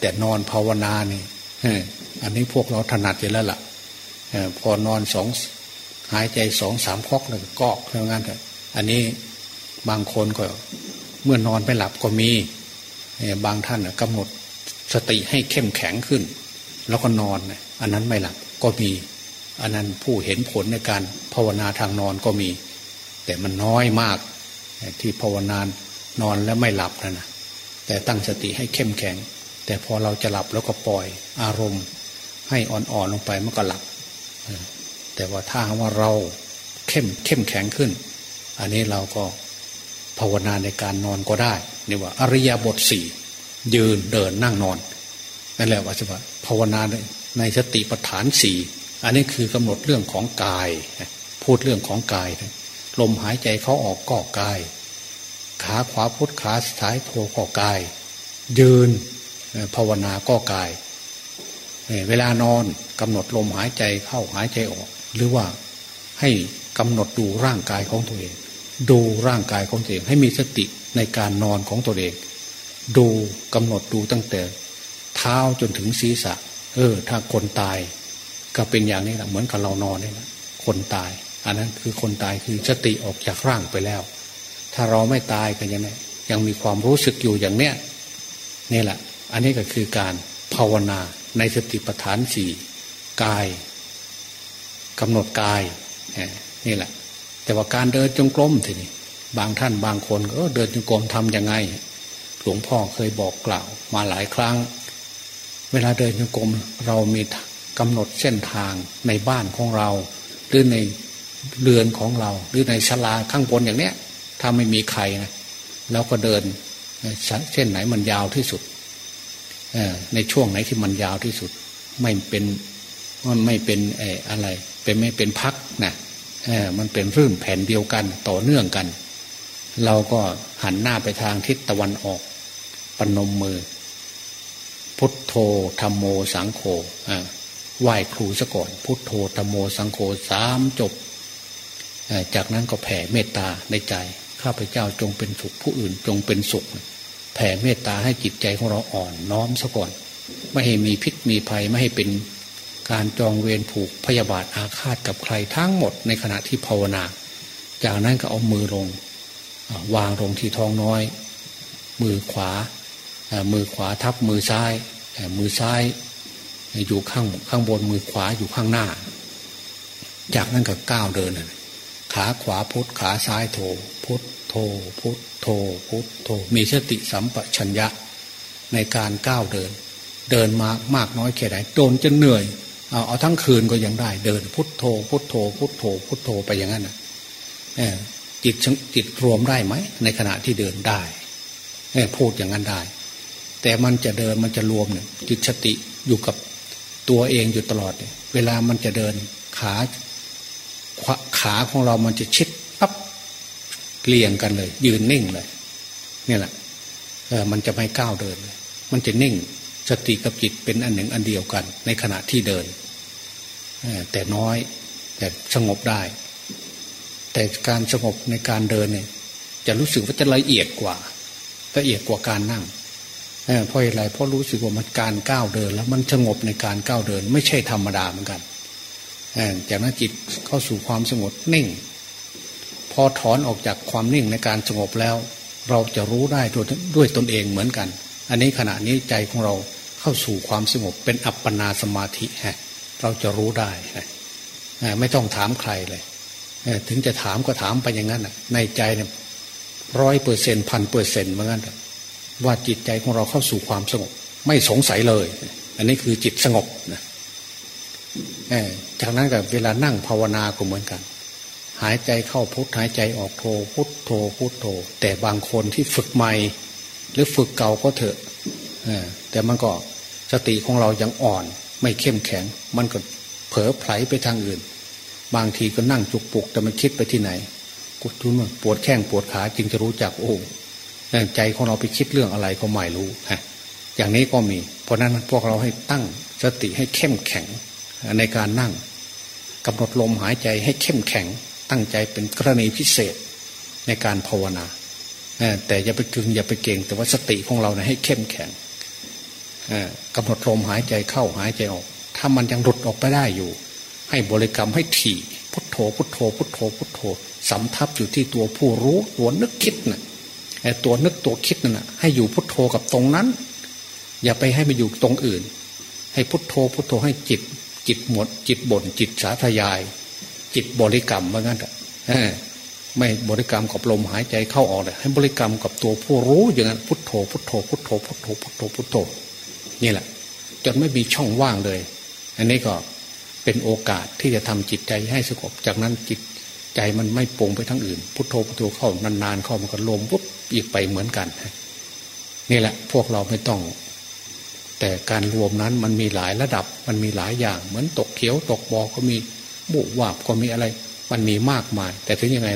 แต่นอนภาวนาเนี่ยอันนี้พวกเราถนัดอยู่แล้วล่ะพอนอนสองหายใจสองสามคอกแล้วก็เท่านั้นอันนี้บางคนก็เมื่อนอนไปหลับก็มีบางท่านกำหนดสติให้เข้มแข็งขึ้น แล้วก็นอน อันนั้นไม่หลับก็มี อันนั้นผู้เห็นผลในการภาวนาทางนอนก็มี แต่มันน้อยมากที่ภาวนานนอนแล้วไม่หลับนะนะแต่ตั้งสติให้เข้มแข็ง แต่พอเราจะหลับแล้วก็ปล่อยอารมณ์ ให้อ่อนๆลงไปมันก็หลับ แต่ว่าถ้าว่าเราเข้มเข้มแข็งขึ้น อันนี้เราก็ภาวนาในการนอนก็ได้นี่ว่า อริยบทสี่ยืนเดินนั่งนอนนั่นแหละว่าจะว่าภาวนาในสติปัฏฐานสี่อันนี้คือกำหนดเรื่องของกาย พูดเรื่องของกาย ลมหายใจเขาออกก็กาย ขาขวาพุทขาซ้ายโทก็กาย ยืนภาวนาก็กาย เวลานอนกำหนดลมหายใจเข้าหายใจออก หรือว่าให้กำหนดดูร่างกายของตัวเอง ดูร่างกายของตัวเองให้มีสติในการนอนของตัวเอง ดูกำหนดดูตั้งแต่เท้าจนถึงศีรษะ เออ ถ้าคนตาย ก็เป็นอย่างนี้แหละเหมือนกับเรานอนนี่แหละคนตาย อันนั้นคือคนตายคือสติออกจากร่างไปแล้ว ถ้าเราไม่ตายกันยังไงยังมีความรู้สึกอยู่อย่างเนี้ยนี่แหละ อันนี้ก็คือการภาวนาในสติปัฏฐานสี่กายกำหนดกายนี่แหละ แต่ว่าการเดินจงกรมทีนี้บางท่านบางคนก็เดินจงกรมทำยังไง หลวงพ่อเคยบอกกล่าว มาหลายครั้ง เวลาเดินจงกรมเรามีกำหนดเส้นทางในบ้านของเรา หรือใน เรือนของเรา หรือในชลาข้างบนอย่างเนี้ย ถ้าไม่มีใครนะเราก็เดินเส้นไหนมันยาวที่สุดในช่วงไหนที่มันยาวที่สุด ไม่เป็นมันไม่เป็นอะไร เป็นไม่เป็นพักนะมันเป็นรื่นแผ่นเดียวกันต่อเนื่องกัน เราก็หันหน้าไปทางทิศตะวันออกปนมมือ พุทโธธรรมโมสังโฆไหว้ครูซะก่อน พุทโธธรรมโมสังโฆสามจบ จากนั้นก็แผ่เมตตาในใจ ข้าพเจ้าจงเป็นสุขผู้อื่นจงเป็นสุข แผ่เมตตาให้จิตใจของเราอ่อนน้อมซะก่อน ไม่ให้มีพิษมีภัยไม่ให้เป็นการจองเวรผูกพยาบาทอาฆาตกับใครทั้งหมดในขณะที่ภาวนา จากนั้นก็เอามือลง วางลงที่ท้องน้อย มือขวา มือขวาทับมือซ้าย มือซ้ายอยู่ข้างข้างบนมือขวาอยู่ข้างหน้า จากนั้นก็ก้าวเดิน ขาขวาพุทธขาซ้ายโถพุทโธพุทโธพุทโธมีสติสัมปชัญญะในการก้าวเดิน เดินมามากน้อยแค่ไหนโดนจนเหนื่อยเอาเอาทั้งคืนก็ยังได้เดิน พุทโธ พุทโธ พุทโธ พุทโธไปอย่างนั้นนะจิตจิตรวมได้ไหมในขณะที่เดินได้พูดอย่างนั้นได้ แต่มันจะเดินมันจะรวมเนี่ยจิตสติอยู่กับตัวเองอยู่ตลอด เวลามันจะเดินขา ขาของเรามันจะชิดปั๊บเลี่ยงกันเลย ยืนนิ่งเลยนี่แหละเออมันจะไม่ก้าวเดินเลยมันจะนิ่งสติกับจิตเป็นอันหนึ่งอันเดียวกัน ในขณะที่เดินแต่น้อย แต่สงบได้ แต่การสงบในการเดินเนี่ย จะรู้สึกว่าจะละเอียดกว่าละเอียดกว่าการนั่งเพราะอะไรเพราะรู้สึกว่ามันการก้าวเดิน แล้วมันสงบในการก้าวเดิน ไม่ใช่ธรรมดาเหมือนกัน จากนั้นจิตเข้าสู่ความสงบนิ่ง พอถอนออกจากความนิ่งในการสงบแล้ว เราจะรู้ได้ด้วยด้วยตนเองเหมือนกัน อันนี้ขณะนี้ใจของเราเข้าสู่ความสงบเป็นอัปปนาสมาธิฮะเราจะรู้ได้ไม่ต้องถามใครเลยถึงจะถามก็ถามไปอย่างนั้นในใจเนี่ยร้อยเปอร์เซ็นพันเปอร์เซ็นต์เหมือนกันว่าจิตใจของเราเข้าสู่ความสงบ ไม่สงสัยเลย อันนี้คือจิตสงบนะ จากนั้นกับเวลานั่งภาวนาก็เหมือนกัน หายใจเข้าพุทหายใจออกโทพุทโทพุทโท แต่บางคนที่ฝึกใหม่ หรือฝึกเก่าก็เถอะแต่มันก็สติของเรายังอ่อน ไม่เข้มแข็ง มันก็เผลอไผลไปทางอื่น บางทีก็นั่งจุกปุกแต่มันคิดไปที่ไหนกุทุนปวดแข้งปวดขาจึงจะรู้จักโอ้ใจของเราไปคิดเรื่องอะไรก็ไม่รู้ฮะอย่างนี้ก็มี เพราะนั้นพวกเราให้ตั้งสติให้เข้มแข็ง ในการนั่งกำหนดลมหายใจให้เข้มแข็ง ตั้งใจเป็นกรณีพิเศษในการภาวนาแต่อย่าไปกึงอย่าไปเก่ง แต่ว่าสติของเรานะให้เข้มแข็งกำหนดลมหายใจเข้าหายใจออก ถ้ามันยังหลุดออกไปได้อยู่ ให้บริกรรมให้ถี่พุทโธ พุทโธ พุทโธ พุทโธสำทับอยู่ที่ตัวผู้รู้ตัวนึกคิดนะ่ะไอ้ตัวนึกตัวคิดนั่นนะให้อยู่พุทโธกับตรงนั้น อย่าไปให้มันอยู่ตรงอื่น ให้พุทโธพุทโธให้จิต จิตหมด จิตบ่นจิตสาธยาย จิตบริกรรมว่างั้นอะไม่บริกรรมกับลมหายใจเข้าออกเลยให้บริกรรมกับตัวผู้รู้อย่างนั้นพุทโธพุทโธพุทโธพุทโธพุทโธพุทโธนี่แหละ จนไม่มีช่องว่างเลย อันนี้ก็เป็นโอกาสที่จะทำจิตใจให้สงบจากนั้นจิตใจมันไม่ปงไปทั้งอื่น พุทโธพุทโธเข้านานๆเข้ามันก็ลมปุ๊บอีกไปเหมือนกันนี่แหละ พวกเราไม่ต้อง แต่การรวมนั้นมันมีหลายระดับมันมีหลายอย่าง เหมือนตกเขียวตกบอก็มีบุวาบก็มีอะไร มันมีมากมาย แต่ถึงยังไง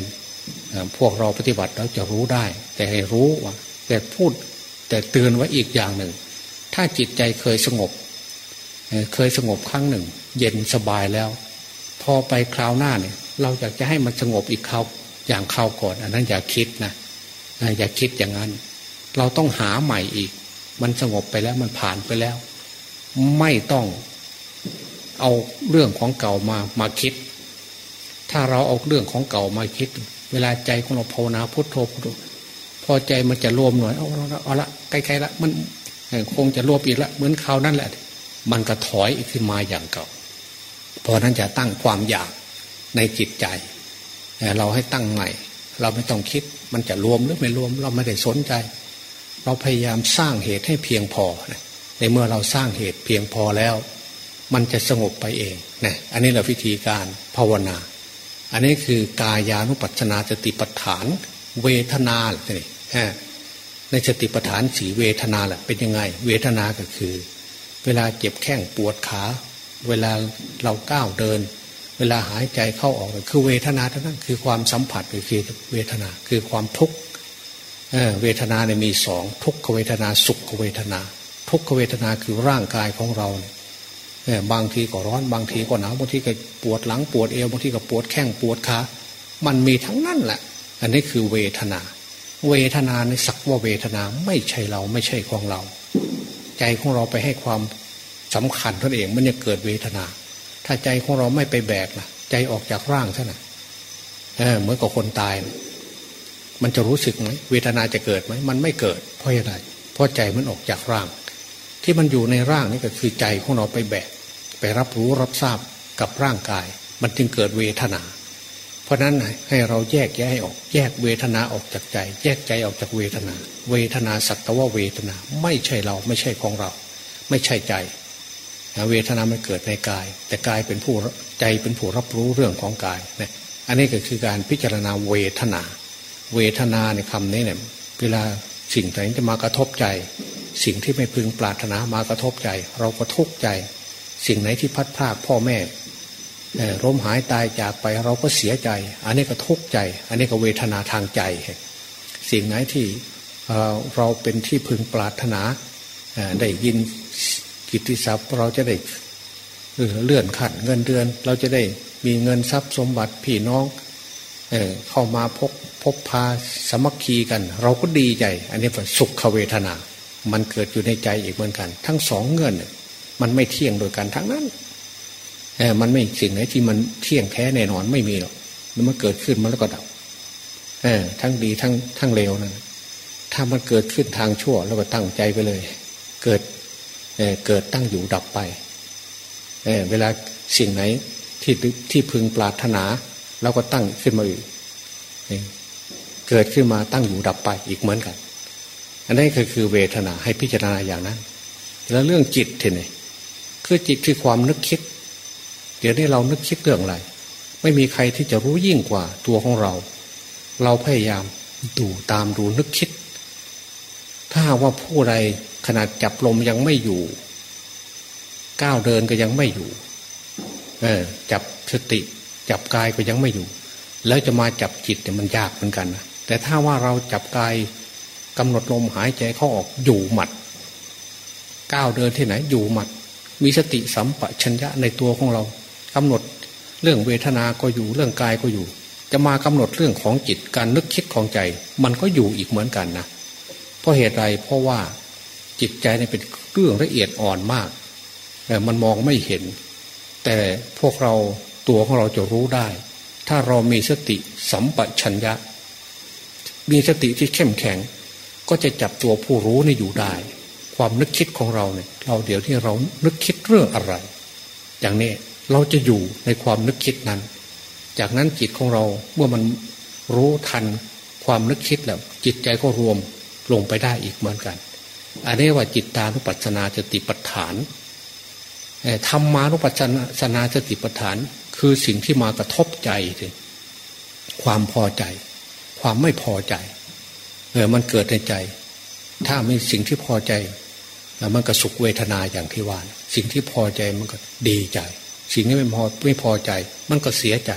พวกเราปฏิบัติเราจะรู้ได้ แต่ให้รู้ว่าแต่พูดแต่เตือนไว้อีกอย่างหนึ่ง ถ้าจิตใจเคยสงบ เคยสงบครั้งหนึ่ง เย็นสบายแล้ว พอไปคราวหน้าเนี่ย เราอยากจะให้มันสงบอีกคราวอย่างคราวก่อน อันนั้นอย่าคิดนะอย่าคิดอย่างนั้น เราต้องหาใหม่อีก มันสงบไปแล้วมันผ่านไปแล้ว ไม่ต้องเอาเรื่องของเก่ามามาคิด ถ้าเราเอาเรื่องของเก่ามาคิด เวลาใจของเราภาวนาพุทโธพุทโธพอใจมันจะรวมหน่อยเอาละเอาละใกล้ๆละมันคงจะรวมอีกละเหมือนคราวนั้นแหละ มันก็ถอยขึ้นมาอย่างเก่า เพราะนั้นจะตั้งความอยากในจิตใจ เราให้ตั้งใหม่ เราไม่ต้องคิดมันจะรวมหรือไม่รวม เราไม่ได้สนใจ เราพยายามสร้างเหตุให้เพียงพอในเมื่อเราสร้างเหตุเพียงพอแล้ว มันจะสงบไปเองนะอันนี้เราวิธีการภาวนา อันนี้คือกายานุปัชนาสติปัฏฐาน เวทนาเลยในสติปัฏฐานสีเวทนาแหละเป็นยังไง เวทนาก็คือ เวลาเจ็บแข้งปวดขา เวลาเราก้าวเดิน เวลาหายใจเข้าออกคือเวทนาเท่านั้นคือความสัมผัสคือเวทนาคือความทุกข์ เวทนาเนี่ยมีสองทุกขเวทนาสุขเวทนา ทุกขเวทนาคือร่างกายของเราเนี่ยบางทีก็ร้อนบางทีก็หนาวบางทีก็ปวดหลังปวดเอวบางทีก็ปวดแข้งปวดขามันมีทั้งนั้นแหละ อันนี้คือเวทนา เวทนาในสักว่าเวทนาไม่ใช่เราไม่ใช่ของเรา ใจของเราไปให้ความสำคัญตนเองมันจะเกิดเวทนา ถ้าใจของเราไม่ไปแบกนะใจออกจากร่างท่านนะเหมือนกับคนตายนะ มันจะรู้สึกไหมเวทนาจะเกิดไหมมันไม่เกิด เพราะอะไรเพราะใจมันออกจากร่าง ที่มันอยู่ในร่างนี่ก็คือใจของเราไปแบกไปรับรู้รับทราบกับร่างกาย มันจึงเกิดเวทนา เพราะนั้นให้เราแยกแยกออก แยกเวทนาออกจากใจ แยกใจออกจากเวทนา เวทนาสักแต่ว่าเวทนาไม่ใช่เราไม่ใช่ของเรา ไม่ใช่ใจเวทนามันเกิดในกาย แต่กายเป็นผู้ใจเป็นผู้รับรู้เรื่องของกายเนี่ยอันนี้ก็คือการพิจารณาเวทนา เวทนาในคำนี้เนี่ยเวลาสิ่งไหนจะมากระทบใจ สิ่งที่ไม่พึงปรารถนามากระทบใจ เราก็ทุกข์ใจ สิ่งไหนที่พัดพลากพ่อแม่ร่มหายตายจากไปเราก็เสียใจ อันนี้ก็ทุกข์ใจ อันนี้ก็เวทนาทางใจ สิ่งไหนที่เราเป็นที่พึงปรารถนาได้ยินกิตติศัพท์เราจะได้เลื่อนขันเงินเดือน เราจะได้มีเงินทรัพย์สมบัติพี่น้องเข้ามาพบ พบพาสมัคคีกัน เราก็ดีใจ อันนี้เป็นสุขเวทนา มันเกิดอยู่ในใจอีกเหมือนกัน ทั้งสองเงินมันไม่เที่ยงโดยกันทั้งนั้นมันไม่สิ่งไหนที่มันเที่ยงแท้แน่นอนไม่มีหรอกมันเกิดขึ้นมันแล้วก็ดับอทั้งดีทั้งทั้งเลวนั่นถ้ามันเกิดขึ้นทางชั่วเราก็ตั้งใจไปเลย เกิดเกิดตั้งอยู่ดับไปเเวลาสิ่งไหนที่ที่พึงปรารถนาเราก็ตั้งขึ้นมาอีก เกิดขึ้นมาตั้งอยู่ดับไปอีกเหมือนกัน อันนี้คือคือเวทนาให้พิจารณาอย่างนั้น แล้วเรื่องจิตทีนี่คือจิตคือความนึกคิด เดี๋ยวนี้เรานึกคิดเรื่องอะไร ไม่มีใครที่จะรู้ยิ่งกว่าตัวของเรา เราพยายามดูตามดูนึกคิด ถ้าว่าผู้ใดขนาดจับลมยังไม่อยู่ ก้าวเดินก็ยังไม่อยู่ เออ จับสติ จับกายก็ยังไม่อยู่ แล้วจะมาจับจิตเนี่ยมันยากเหมือนกันนะ แต่ถ้าว่าเราจับกายกำหนดลมหายใจเข้าออกอยู่หมัด ก้าวเดินที่ไหนอยู่หมัด มีสติสัมปชัญญะในตัวของเรากำหนดเรื่องเวทนาก็อยู่เรื่องกายก็อยู่ จะมากำหนดเรื่องของจิตการนึกคิดของใจ มันก็อยู่อีกเหมือนกันนะเพราะเหตุไรเพราะว่าจิตใจเนี่ยเป็นเรื่องละเอียดอ่อนมากแต่มันมองไม่เห็น แต่พวกเราตัวของเราจะรู้ได้ ถ้าเรามีสติสัมปชัญญะ มีสติที่เข้มแข็ง ก็จะจับตัวผู้รู้นี่อยู่ได้ ความนึกคิดของเราเนี่ย เราเดี๋ยวที่เรานึกคิดเรื่องอะไร อย่างนี้เราจะอยู่ในความนึกคิดนั้น จากนั้นจิตของเราเมื่อมันรู้ทันความนึกคิดแล้ว จิตใจก็รวมลงไปได้อีกเหมือนกัน อันนี้ว่าจิตตานุปัสนาสติปัฏฐานธรรมานุปัสนาสติปัฏฐาน คือสิ่งที่มากระทบใจ ความพอใจ ความไม่พอใจเออมันเกิดในใจ ถ้ามีสิ่งที่พอใจมันก็สุขเวทนาอย่างที่ว่าสิ่งที่พอใจมันก็ดีใจ สิ่งที่ไม่พอไม่พอใจ มันก็เสียใจ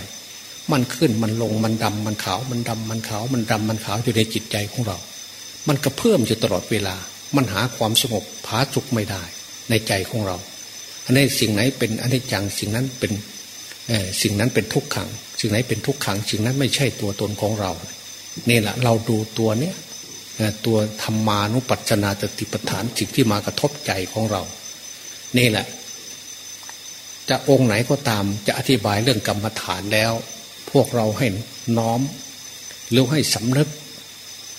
มันขึ้นมันลงมันดำมันขาวมันดำมันขาวมันดำมันขาวอยู่ในจิตใจของเรา มันก็เพิ่มอยู่ตลอดเวลา มันหาความสงบผาสุกไม่ได้ ในใจของเราอันนี้สิ่งไหนเป็นอันนี้จังสิ่งนั้นเป็นสิ่งนั้นเป็นทุกขัง สิ่งไหนเป็นทุกขัง สิ่งนั้นไม่ใช่ตัวตนของเรา นี่แหละเราดูตัวเนี้ยตัวธรรมานุปัจนาสติปัฏฐานสิ่งที่มากระทบใจของเรา นี่แหละ จะองค์ไหนก็ตามจะอธิบายเรื่องกรรมฐานแล้ว พวกเราให้น้อมหรือให้สำนึก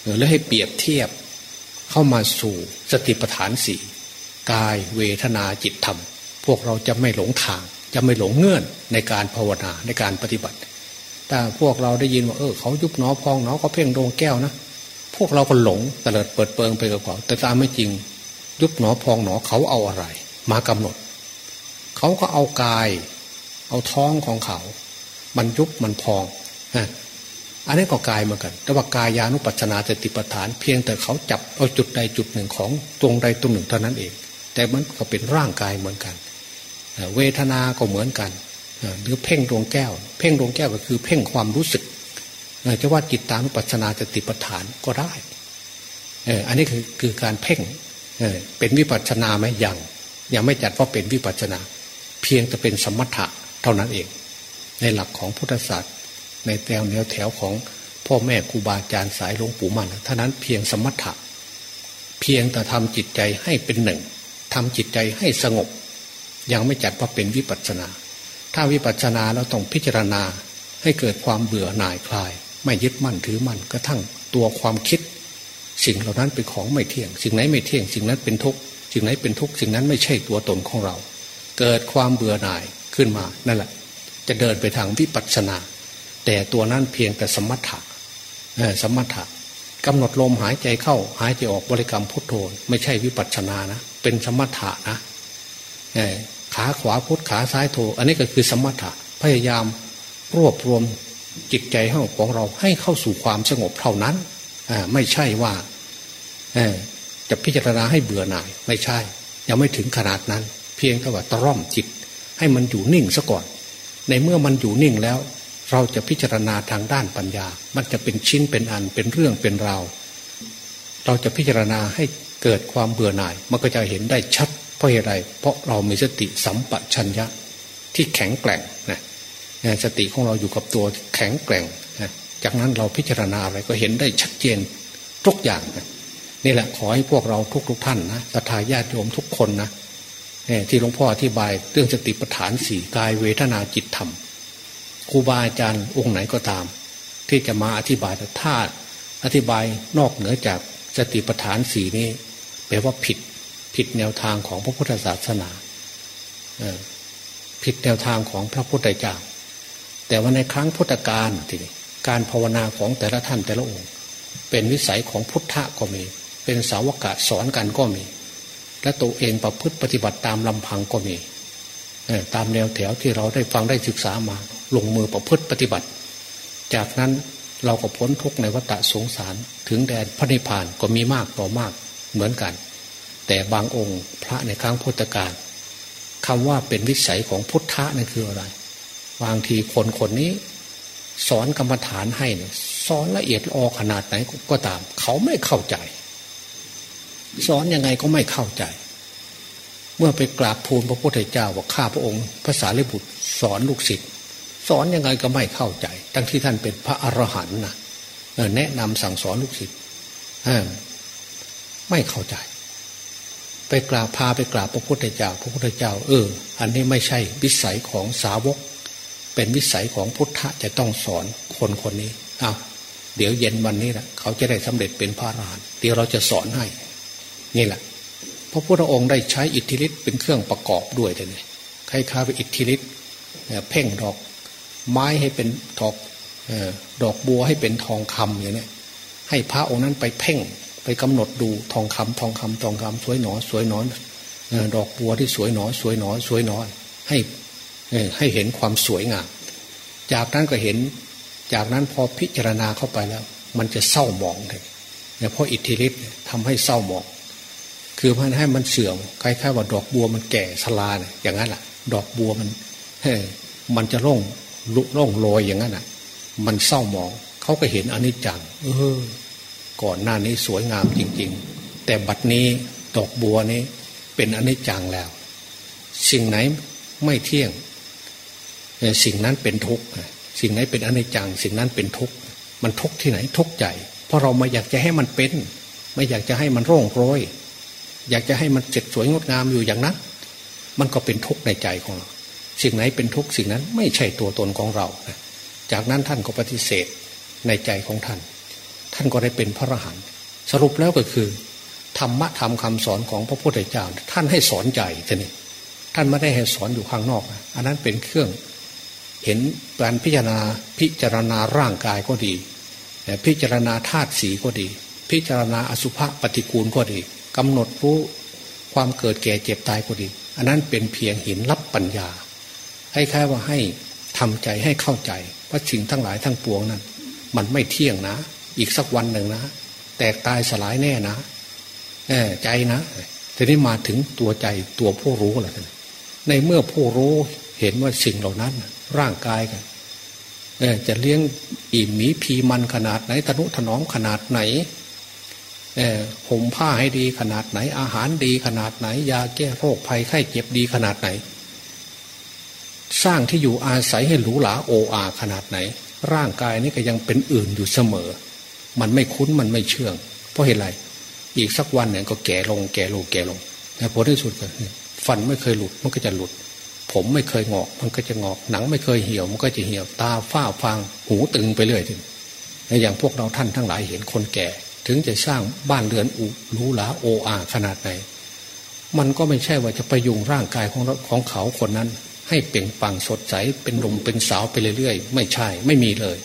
หรือให้เปรียบเทียบ เข้ามาสู่สติปัฏฐานสี่กายเวทนาจิตธรรม พวกเราจะไม่หลงทาง จะไม่หลงเงื่อนในการภาวนาในการปฏิบัติ แต่พวกเราได้ยินว่าเออเขายุบหนอพองหนอเขาเพ่งดวงแก้วนะพวกเราก็หลงเตลิดเปิดเปิงไปกับเขาแต่ตามไม่จริง ยุบหนอพองหนอเขาเอาอะไร มากำหนด เขาก็เอากาย เอาท้องของเขา มันยุบมันพองอันนี้ก็กายเหมือนกัน แต่ว่ากายานุปัจนาสติปัฏฐาน เพียงแต่เขาจับเอาจุดใดจุดหนึ่งของตรงใดตรงหนึ่งเท่านั้นเอง แต่มันก็เป็นร่างกายเหมือนกัน เวทนาก็เหมือนกัน หรือเพ่งดวงแก้ว เพ่งดวงแก้วก็คือ เพ่งความรู้สึกจะว่าจิตตานุปัจนาสติปฐานก็ได้อันนี้คือคือการเพ่งเป็นวิปัสนาไหมยังยังไม่จัดว่าเป็นวิปัสนา เพียงจะเป็นสมถะเท่านั้นเอง ในหลักของพุทธศาสตร์ในแนวแนวแถวของพ่อแม่ครูบาอาจารย์สายหลวงปู่มันท่านั้นเพียงสมถะ เพียงแต่ทำจิตใจให้เป็นหนึ่งทำจิตใจให้สงบ ยังไม่จัดว่าเป็นวิปัสนา ถ้าวิปัสนาเราต้องพิจารณาให้เกิดความเบื่อหน่ายคลาย ไม่ยึดมั่นถือมั่นกระทั่งตัวความคิด สิ่งเหล่านั้นเป็นของไม่เที่ยง สิ่งไหนไม่เที่ยง สิ่งนั้นเป็นทุกข์สิ่งไหนเป็นทุกข์สิ่งนั้นไม่ใช่ตัวตนของเรา เกิดความเบื่อหน่ายขึ้นมานั่นแหละ จะเดินไปทางวิปัสสนา แต่ตัวนั้นเพียงแต่สมถะสมถะกำหนดลมหายใจเข้าหายใจออกบริกรรมพุทโธไม่ใช่วิปัสสนานะ เป็นสมถะนะ ขาขวาพุทขาซ้ายโธอันนี้ก็คือสมถะพยายามรวบรวมจิตใจของเราให้เข้าสู่ความสงบเท่านั้นไม่ใช่ว่าจะพิจารณาให้เบื่อหน่าย ไม่ใช่ ยังไม่ถึงขนาดนั้น เพียงแต่ว่าตร่อมจิต ให้มันอยู่นิ่งซะก่อน ในเมื่อมันอยู่นิ่งแล้ว เราจะพิจารณาทางด้านปัญญา มันจะเป็นชิ้นเป็นอันเป็นเรื่องเป็นราวเราจะพิจารณาให้เกิดความเบื่อหน่าย มันก็จะเห็นได้ชัด เพราะอะไรเพราะเรามีสติสัมปชัญญะที่แข็งแกร่งนะสติของเราอยู่กับตัวแข็งแกร่งนะจากนั้นเราพิจารณาอะไรก็เห็นได้ชัดเจนทุกอย่างนะนี่แหละขอให้พวกเราทุกๆทท่านนะสัทธาญาติโยมทุกคนนะที่หลวงพ่ออธิบายเรื่องสติปัฏฐานสี่กายเวทนาจิตธรรมครูบาอาจารย์องค์ไหนก็ตาม ที่จะมาอธิบายแต่ถ้าอธิบายนอกเหนือจากสติปัฏฐานสี่นี้แปลว่าผิด ผิดแนวทางของพระพุทธศาสนาผิดแนวทางของพระพุทธเจ้า แต่ว่าในครั้งพุทธกาลทีนี้การภาวนาของแต่ละท่านแต่ละองค์ เป็นวิสัยของพุทธะก็มี เป็นสาวกะสอนกันก็มี และตัวเองประพฤติปฏิบัติตามลำพังก็มีตามแนวแถวที่เราได้ฟังได้ศึกษามา ลงมือประพฤติปฏิบัติ จากนั้นเราก็พ้นทุกในวัฏสงสารถึงแดนพระนิพพานก็มีมากต่อมากเหมือนกัน แต่บางองค์พระในครั้งพุทธกาลคำว่าเป็นวิสัยของพุทธะนั่นคืออะไร บางทีคนคนนี้ สอนกรรมฐานให้เนี่ยสอนละเอียดออขนาดไหนก็ตาม เขาไม่เข้าใจ สอนยังไงก็ไม่เข้าใจ เมื่อไปกราบทูลพระพุทธเจ้าว่าข้าพระองค์ภาษาลิบุตรสอนลูกศิษย์สอนยังไงก็ไม่เข้าใจ ทั้งที่ท่านเป็นพระอรหันต์นะแนะนำสั่งสอนลูกศิษย์ไม่เข้าใจ ไปกราบพาไปกราบพระพุทธเจ้า พระพุทธเจ้า เออ อันนี้ไม่ใช่วิสัยของสาวก เป็นวิสัยของพุทธะจะต้องสอนคนคนนี้เอาเดี๋ยวเย็นวันนี้แหละเขาจะได้สำเร็จเป็นพระอรหันต์เดี๋ยวเราจะสอนให้ นี่แหละพระพุทธองค์ได้ใช้อิทธิฤทธิ์เป็นเครื่องประกอบด้วยเลยคล้ายๆไปอิทธิฤทธิ์เพ่งดอกไม้ให้เป็นดอกดอกบัวให้เป็นทองคำอย่างนี้ให้พระองค์นั้นไปเพ่ง ไปกำหนดดูทองคำทองคำทองคำสวยหนอ สวยหนอนดอกบัวที่สวยหนอ สวยหนอ สวยหนอให้ให้เห็นความสวยงาม จากนั้นก็เห็น จากนั้นพอพิจารณาเข้าไปแล้ว มันจะเศร้าหมองเลยเนี่ยเพราะอิทธิฤทธิ์ทำให้เศร้าหมอง คือมันให้มันเสื่อมคล้ายๆว่าดอกบัวมันแก่ชราเนี่ยอย่างนั้นแหละดอกบัวมันเฮ้มันจะร่องลุร่องลอยอย่างนั้นอะ มันเศร้าหมอง เขาก็เห็นอนิจจัง เออ ก่อนหน้านี้สวยงามจริง ๆ แต่บัดนี้ดอกบัวนี้เป็นอนิจจังแล้ว สิ่งไหนไม่เที่ยง สิ่งนั้นเป็นทุกข์สิ่งไหนเป็นอนิจจัง สิ่งนั้นเป็นทุกข์มันทุกข์ที่ไหนทุกข์ใจ เพราะเรามาอยากจะให้มันเป็น ไม่อยากจะให้มันร่องโรยอยากจะให้มันเจ็ดสวยงดงามอยู่อย่างนั้น มันก็เป็นทุกข์ในใจของเรา สิ่งไหนเป็นทุกข์สิ่งนั้นไม่ใช่ตัวตนของเรา จากนั้นท่านก็ปฏิเสธในใจของท่าน ท่านก็ได้เป็นพระอรหันต์สรุปแล้วก็คือ ธรรมะธรรมคาสอนของพระพุทธเจ้า ท่านให้สอนใจท่านี่ท่านไม่ได้ให้สอนอยู่ข้างนอกอันนั้นเป็นเครื่อง เห็นการพิจารณาพิจารณาร่างกายก็ดีพิจารณาธาตุสีก็ดี พิจารณาอสุภะปฏิกูลก็ดีกำหนดรู้ความเกิดแก่เจ็บตายก็ดี อันนั้นเป็นเพียงหินรับปัญญาให้แค่ว่าให้ทำใจให้เข้าใจว่าสิ่งทั้งหลายทั้งปวงนั้น มันไม่เที่ยงนะ อีกสักวันหนึ่งนะ แตกตายสลายแน่นะใจนะทีนี้มาถึงตัวใจตัวผู้รู้แหละในเมื่อผู้รู้เห็นว่าสิ่งเหล่านั้น ร่างกายกันจะเลี้ยงอิ่มหมีพีมันขนาดไหนทนุถนอมขนาดไหนห่มผ้าให้ดีขนาดไหน อาหารดีขนาดไหน ยาแก้โรคภัยไข้เจ็บดีขนาดไหน สร้างที่อยู่อาศัยให้หรูหราโออาขนาดไหน ร่างกายนี้ก็ยังเป็นอื่นอยู่เสมอ มันไม่คุ้นมันไม่เชื่อง เพราะเหตุไรอีกสักวันเนี่ยก็แก่ลงแก่ลงแก่ลงแต่ผลที่สุดก็ฟันไม่เคยหลุดมันก็จะหลุด ผมไม่เคยงอก มันก็จะงอกหนังไม่เคยเหี่ยว มันก็จะเหี่ยวตาฝ้าฟางหูตึงไปเรื่อยถึงอย่างพวกเราท่านทั้งหลายเห็นคนแก่ ถึงจะสร้างบ้านเรือนอุรูหลาโออาขนาดไหน มันก็ไม่ใช่ว่าจะไปยุงร่างกายของของเขาคนนั้น ให้เปล่งปังสดใสเป็นลมเป็นสาวไปเรื่อยๆ ไม่ใช่ไม่มีเลย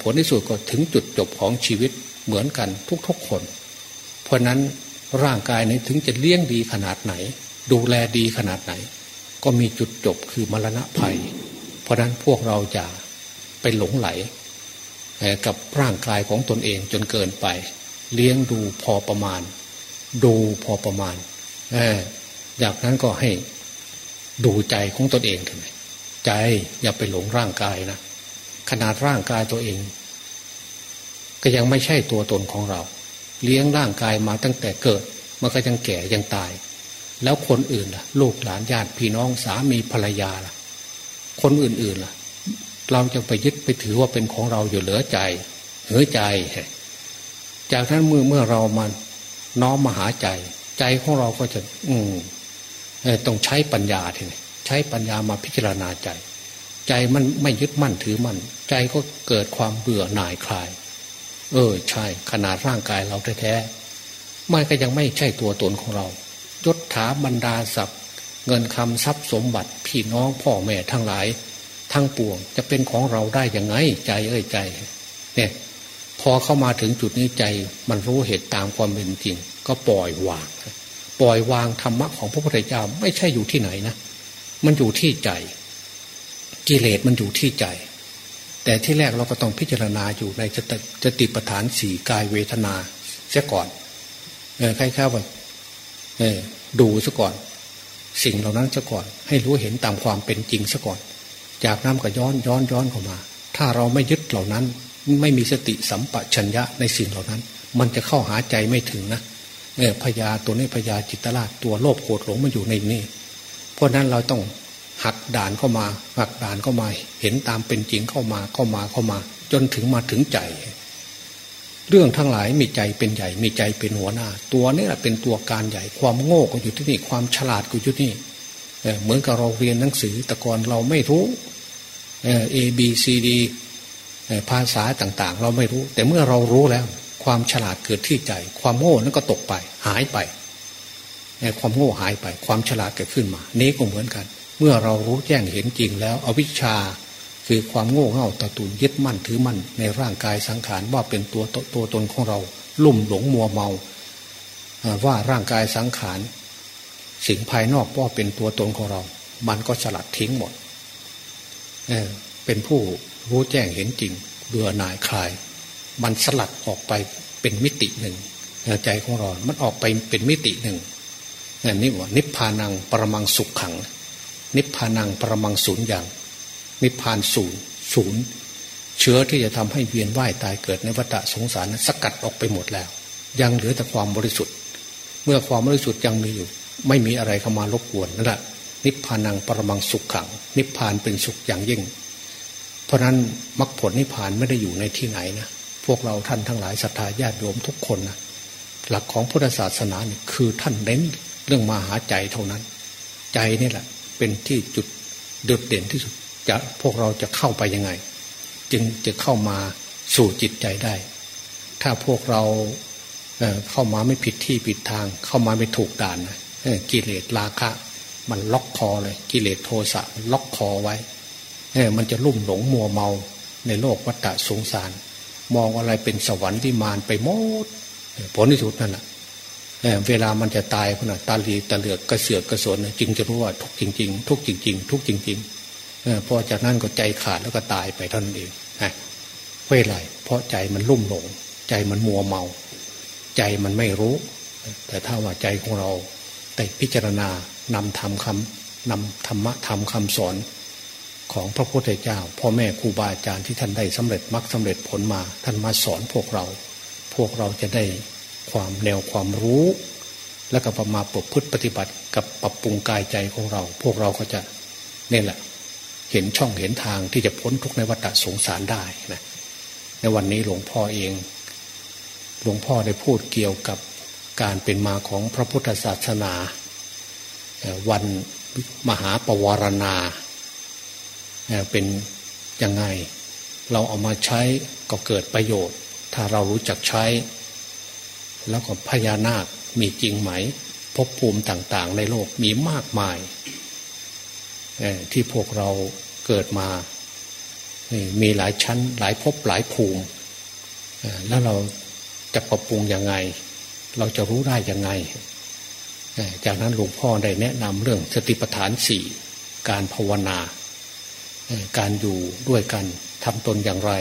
ผลที่สุดก็ถึงจุดจบของชีวิตเหมือนกันทุกๆคน เพราะนั้นร่างกายนี้ถึงจะเลี้ยงดีขนาดไหน ดูแลดีขนาดไหน ก็มีจุดจบคือมรณะภัย เพราะนั้นพวกเราจะไปหลงไหลกับร่างกายของตนเองจนเกินไป เลี้ยงดูพอประมาณ ดูพอประมาณจากนั้นก็ให้ดูใจของตนเองถึงใจอย่าไปหลงร่างกายนะ ขนาดร่างกายตัวเอง ก็ยังไม่ใช่ตัวตนของเรา เลี้ยงร่างกายมาตั้งแต่เกิด มันก็ยังแก่ยังตาย แล้วคนอื่นล่ะ ลูกหลานญาติพี่น้องสามีภรรยาล่ะ คนอื่นๆล่ะ เราจะไปยึดไปถือว่าเป็นของเราอยู่เหลือใจเหลือใจ จากนั้นเมื่อเมื่อเรามันน้อมมาหาใจ ใจของเราก็จะ อืมต้องใช้ปัญญาทีนี้ใช้ปัญญามาพิจารณาใจ ใจมันไม่ยึดมั่นถือมั่น ใจก็เกิดความเบื่อหน่ายคลาย เออ ใช่ ขนาดร่างกายเราแท้ๆมันก็ยังไม่ใช่ตัวตนของเรายศถาบรรดาศัพท์เงินคำทรัพย์สมบัติพี่น้องพ่อแม่ทั้งหลาย ทั้งปวงจะเป็นของเราได้ยังไง ใจเอ้ยใจ เนี่ย พอเข้ามาถึงจุดนี้ใจ มันรู้เหตุตามความเป็นจริง ก็ปล่อยวาง ปล่อยวางธรรมะของพระพุทธเจ้าไม่ใช่อยู่ที่ไหนนะมันอยู่ที่ใจ กิเลสมันอยู่ที่ใจ แต่ที่แรกเราก็ต้องพิจารณาอยู่ในจตจติปฐานสี่กายเวทนาเสียก่อนเออใครๆว่าเออดูซะก่อน สิ่งเหล่านั้นซะก่อน ให้รู้เห็นตามความเป็นจริงซะก่อน จากน้ำก็ย้อนย้อนย้อนเข้ามา ถ้าเราไม่ยึดเหล่านั้น ไม่มีสติสัมปชัญญะในสิ่งเหล่านั้น มันจะเข้าหาใจไม่ถึงนะเออพญาตัวนี้พญาจิตราชตัวโลภโกรธหลงมันอยู่ในนี้ เพราะนั้นเราต้อง หักด่านเข้ามา หักด่านเข้ามา เห็นตามเป็นจริงเข้ามาเข้ามาเข้ามา จนถึงมาถึงใจ เรื่องทั้งหลายมีใจเป็นใหญ่ มีใจเป็นหัวหน้า ตัวนี้แหละเป็นตัวการใหญ่ ความโง่ก็อยู่ที่นี่ ความฉลาดก็อยู่ที่นี่เหมือนกับเราเรียนหนังสือแต่ก่อนเราไม่รู้ A B C D ภาษาต่างๆ เราไม่รู้ แต่เมื่อเรารู้แล้ว ความฉลาดเกิดที่ใจ ความโง่นั้นก็ตกไป หายไปความโง่หายไป ความฉลาดเกิดขึ้นมา นี้ก็เหมือนกัน เมื่อเรารู้แจ้งเห็นจริงแล้ว อวิชชาคือความโง่เง่าตะตุนยึดมั่นถือมั่นในร่างกายสังขารว่าเป็นตัวตัวตนของเราลุ่มหลงมัวเมา ว่าร่างกายสังขารสิ่งภายนอกว่าเป็นตัวตนของเรา มันก็สลัดทิ้งหมดเเป็นผู้รู้แจ้งเห็นจริงเบื่อหน่ายคลาย มันสลัดออกไปเป็นมิติหนึ่งใจของเรา มันออกไปเป็นมิติหนึ่งนี่ว่านิพพานังปรมังสุขขัง นิพพานังปรมังศูนย์อย่าง นิพพานศูนย์ศูนย์เชื้อที่จะทำให้เวียนว่ายตายเกิดในวัฏสงสารนั้นสกัดออกไปหมดแล้ว ยังเหลือแต่ความบริสุทธิ์ เมื่อความบริสุทธิ์ยังมีอยู่ ไม่มีอะไรเข้ามารบกวนนั่นแหละนิพพานังปรมังสุขขัง นิพพานเป็นสุขอย่างยิ่ง เพราะนั้นมรรคผลนิพพานไม่ได้อยู่ในที่ไหนนะพวกเราท่านทั้งหลายศรัทธาญาติโยมทุกคนนะหลักของพุทธศาสนาเนี่ยคือท่านเน้นเรื่องมาหาใจเท่านั้น ใจนี่แหละ เป็นที่จุดเดือดเด่นที่สุดจะพวกเราจะเข้าไปยังไง จึงจะเข้ามาสู่จิตใจได้ ถ้าพวกเราเเข้ามาไม่ผิดที่ผิดทาง เข้ามาไม่ถูกด่านนะกิเลสราคะ มันล็อกคอเลย กิเลสโทสะมันล็อกคอไว้มันจะลุ่มหลงมัวเมาในโลกวัฏสงสาร มองอะไรเป็นสวรรค์ที่มานไปหมดผลที่สุดนั่นแหละ เวลามันจะตายพนะตาลีตะเหลือกกระเสือกกระสนจึงจะรู้ว่าทุกจริง ๆ ทุกจริง ๆ ทุกจริงๆพอจากนั้นก็ใจขาดแล้วก็ตายไปท่านเองเพราะอะไรเพราะใจมันลุ่มหลง ใจมันมัวเมา ใจมันไม่รู้ แต่ถ้าว่าใจของเราแต่พิจารณานำธรรมคำนำธรรมะธรรมคำสอนของพระพุทธเจ้า พ่อแม่ครูบาอาจารย์ที่ท่านได้สำเร็จมรรคสาเร็จผลมา ท่านมาสอนพวกเรา พวกเราจะได้ ความแนวความรู้ แล้วก็ประมาประพฤติปฏิบัติกับปรับปรุงกายใจของเรา พวกเราก็จะเนี่ยแหละ เห็นช่องเห็นทางที่จะพ้นทุกในวัฏสงสารได้นะในวันนี้หลวงพ่อเอง หลวงพ่อได้พูดเกี่ยวกับการเป็นมาของพระพุทธศาสนา วันมหาปวารณา เป็นยังไง เราเอามาใช้ก็เกิดประโยชน์ ถ้าเรารู้จักใช้ แล้วก็พญานาคมีจริงไหมภพภูมิต่าง ๆ ในโลกมีมากมายที่พวกเราเกิดมา มีหลายชั้นหลายภพหลายภูมิ แล้วเราจะปรับปรุงยังไง เราจะรู้ได้ยังไง จากนั้นหลวงพ่อได้แนะนำเรื่องสติปัฏฐานสี่การภาวนา การอยู่ด้วยกันทำตนอย่างไร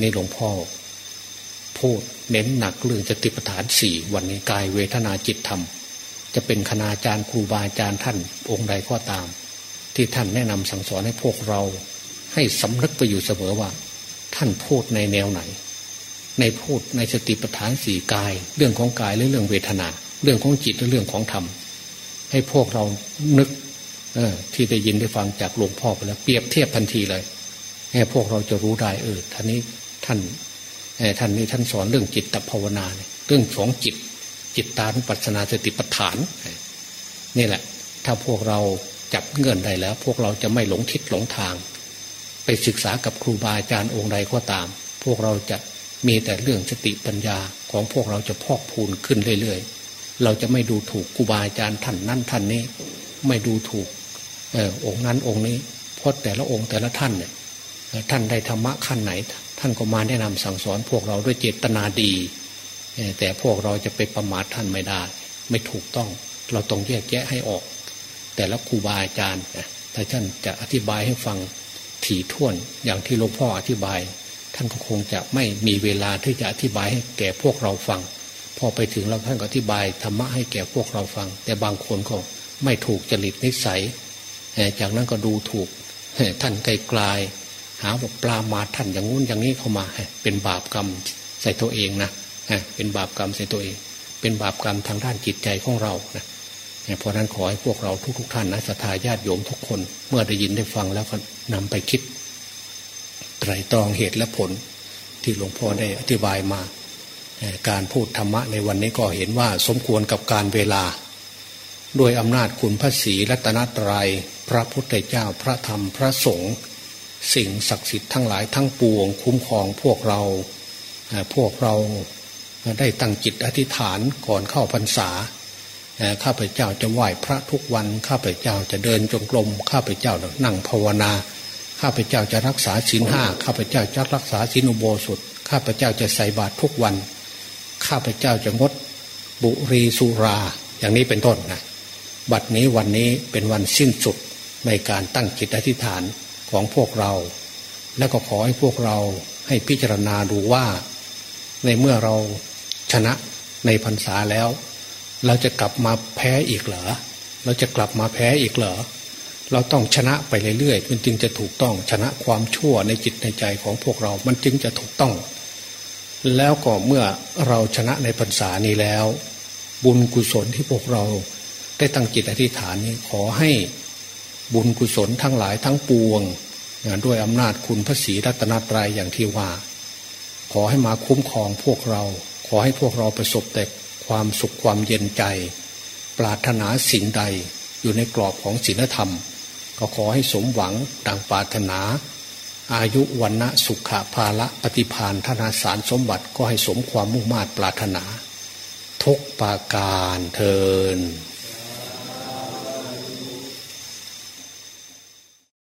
นี่หลวงพ่อ พูด เน้นหนักเรื่องสติปัฏฐานสี่วันนี้กายเวทนาจิตธรรม จะเป็นคณาจารย์ครูบาอาจารย์ท่านองค์ใดก็ตาม ที่ท่านแนะนำสั่งสอนให้พวกเรา ให้สำนึกไปอยู่เสมอว่า ท่านพูดในแนวไหน ในพูดในสติปัฏฐานสี่กาย เรื่องของกายและเรื่องเวทนา เรื่องของจิตและเรื่องของธรรม ให้พวกเรานึกเออที่ได้ยินได้ฟังจากหลวงพ่อไปแล้วเปรียบเทียบทันทีเลยให้พวกเราจะรู้ได้เออท่านนี้ท่าน ท่านนี้ท่านสอนเรื่องจิตภาวนาเรื่องของจิต จิตตานุปัสนาสติปัฏฐานนี่แหละ ถ้าพวกเราจับเงื่อนได้แล้ว พวกเราจะไม่หลงทิศหลงทาง ไปศึกษากับครูบาอาจารย์องค์ใดก็ตาม พวกเราจะมีแต่เรื่องสติปัญญาของพวกเราจะพอกพูนขึ้นเรื่อยๆ เราจะไม่ดูถูกครูบาอาจารย์ท่านนั่นท่านนี้ ไม่ดูถูกออองค์นั้นองค์นี้เพราะแต่ละองค์แต่ละท่านเนี่ยท่านได้ธรรมะขั้นไหน ท่านก็มาแนะนำสั่งสอนพวกเราด้วยเจตนาดี แต่พวกเราจะไปประมาทท่านไม่ได้ ไม่ถูกต้องเราต้องแยกแยะให้ออก แต่ละครูบาอาจารย์ถ้าท่านจะอธิบายให้ฟังถี่ถ้วนอย่างที่หลวงพ่ออธิบาย ท่านก็คงจะไม่มีเวลาที่จะอธิบายให้แก่พวกเราฟัง พอไปถึงเราท่านก็อธิบายธรรมะให้แก่พวกเราฟัง แต่บางคนก็ไม่ถูกจริตนิสัย จากนั้นก็ดูถูกท่านไกลๆ หาว่าปลามาท่านอย่างงู้นอย่างนี้เข้ามา เป็นบาปกรรมใส่ตัวเองนะเป็นบาปกรรมใส่ตัวเอง เป็นบาปกรรมทางด้านจิตใจของเรานะเพราะนั้นขอให้พวกเราทุกๆท่านนะสัทธาญาติโยมทุกคน เมื่อได้ยินได้ฟังแล้วก็นำไปคิด ไตรตรองเหตุและผล ที่หลวงพ่อได้อธิบายมา การพูดธรรมะในวันนี้ก็เห็นว่าสมควรกับการเวลา ด้วยอำนาจคุณพระศรีรัตนตรยัยพระพุทธเจ้าพระธรรมพระสงฆ์ สิ่งศักดิ์สิทธิ์ทั้งหลายทั้งปวง คุ้มครองพวกเราพวกเราได้ตั้งจิตอธิษฐานก่อนเข้าพรรษาข้าพเจ้าจะไหว้พระทุกวัน ข้าพเจ้าจะเดินจงกรมข้าพเจ้านั่งภาวนา ข้าพเจ้าจะรักษาศีลห้าข้าพเจ้าจะรักษาศีลอุโบสถข้าพเจ้าจะใส่บาตรทุกวัน ข้าพเจ้าจะงดบุรีสุรา อย่างนี้เป็นต้นนะบัดนี้วันนี้เป็นวันสิ้นสุดในการตั้งจิตอธิษฐาน ของพวกเรา แล้วก็ขอให้พวกเราให้พิจารณาดูว่า ในเมื่อเราชนะในพรรษาแล้ว เราจะกลับมาแพ้อีกเหรอเราจะกลับมาแพ้อีกเหรอเราต้องชนะไปเรื่อยๆมันจึงจะถูกต้องชนะความชั่วในจิตในใจของพวกเรา มันจึงจะถูกต้อง แล้วก็เมื่อเราชนะในพรรษานี้แล้ว บุญกุศลที่พวกเราได้ตั้งจิตอธิษฐานนี้ขอให้ บุญกุศลทั้งหลายทั้งปวงด้วยอำนาจคุณพระศรีรัตนตรัยอย่างที่ว่า ขอให้มาคุ้มครองพวกเรา ขอให้พวกเราประสบแต่ความสุขความเย็นใจ ปรารถนาสิ่งใดอยู่ในกรอบของศีลธรรม ก็ขอให้สมหวังดังปรารถนา อายุวันนะสุขภาละปฏิพานธนาสารสมบัติก็ให้สมความมุ่งมา่ปรารถนา ทุกปาการเทิน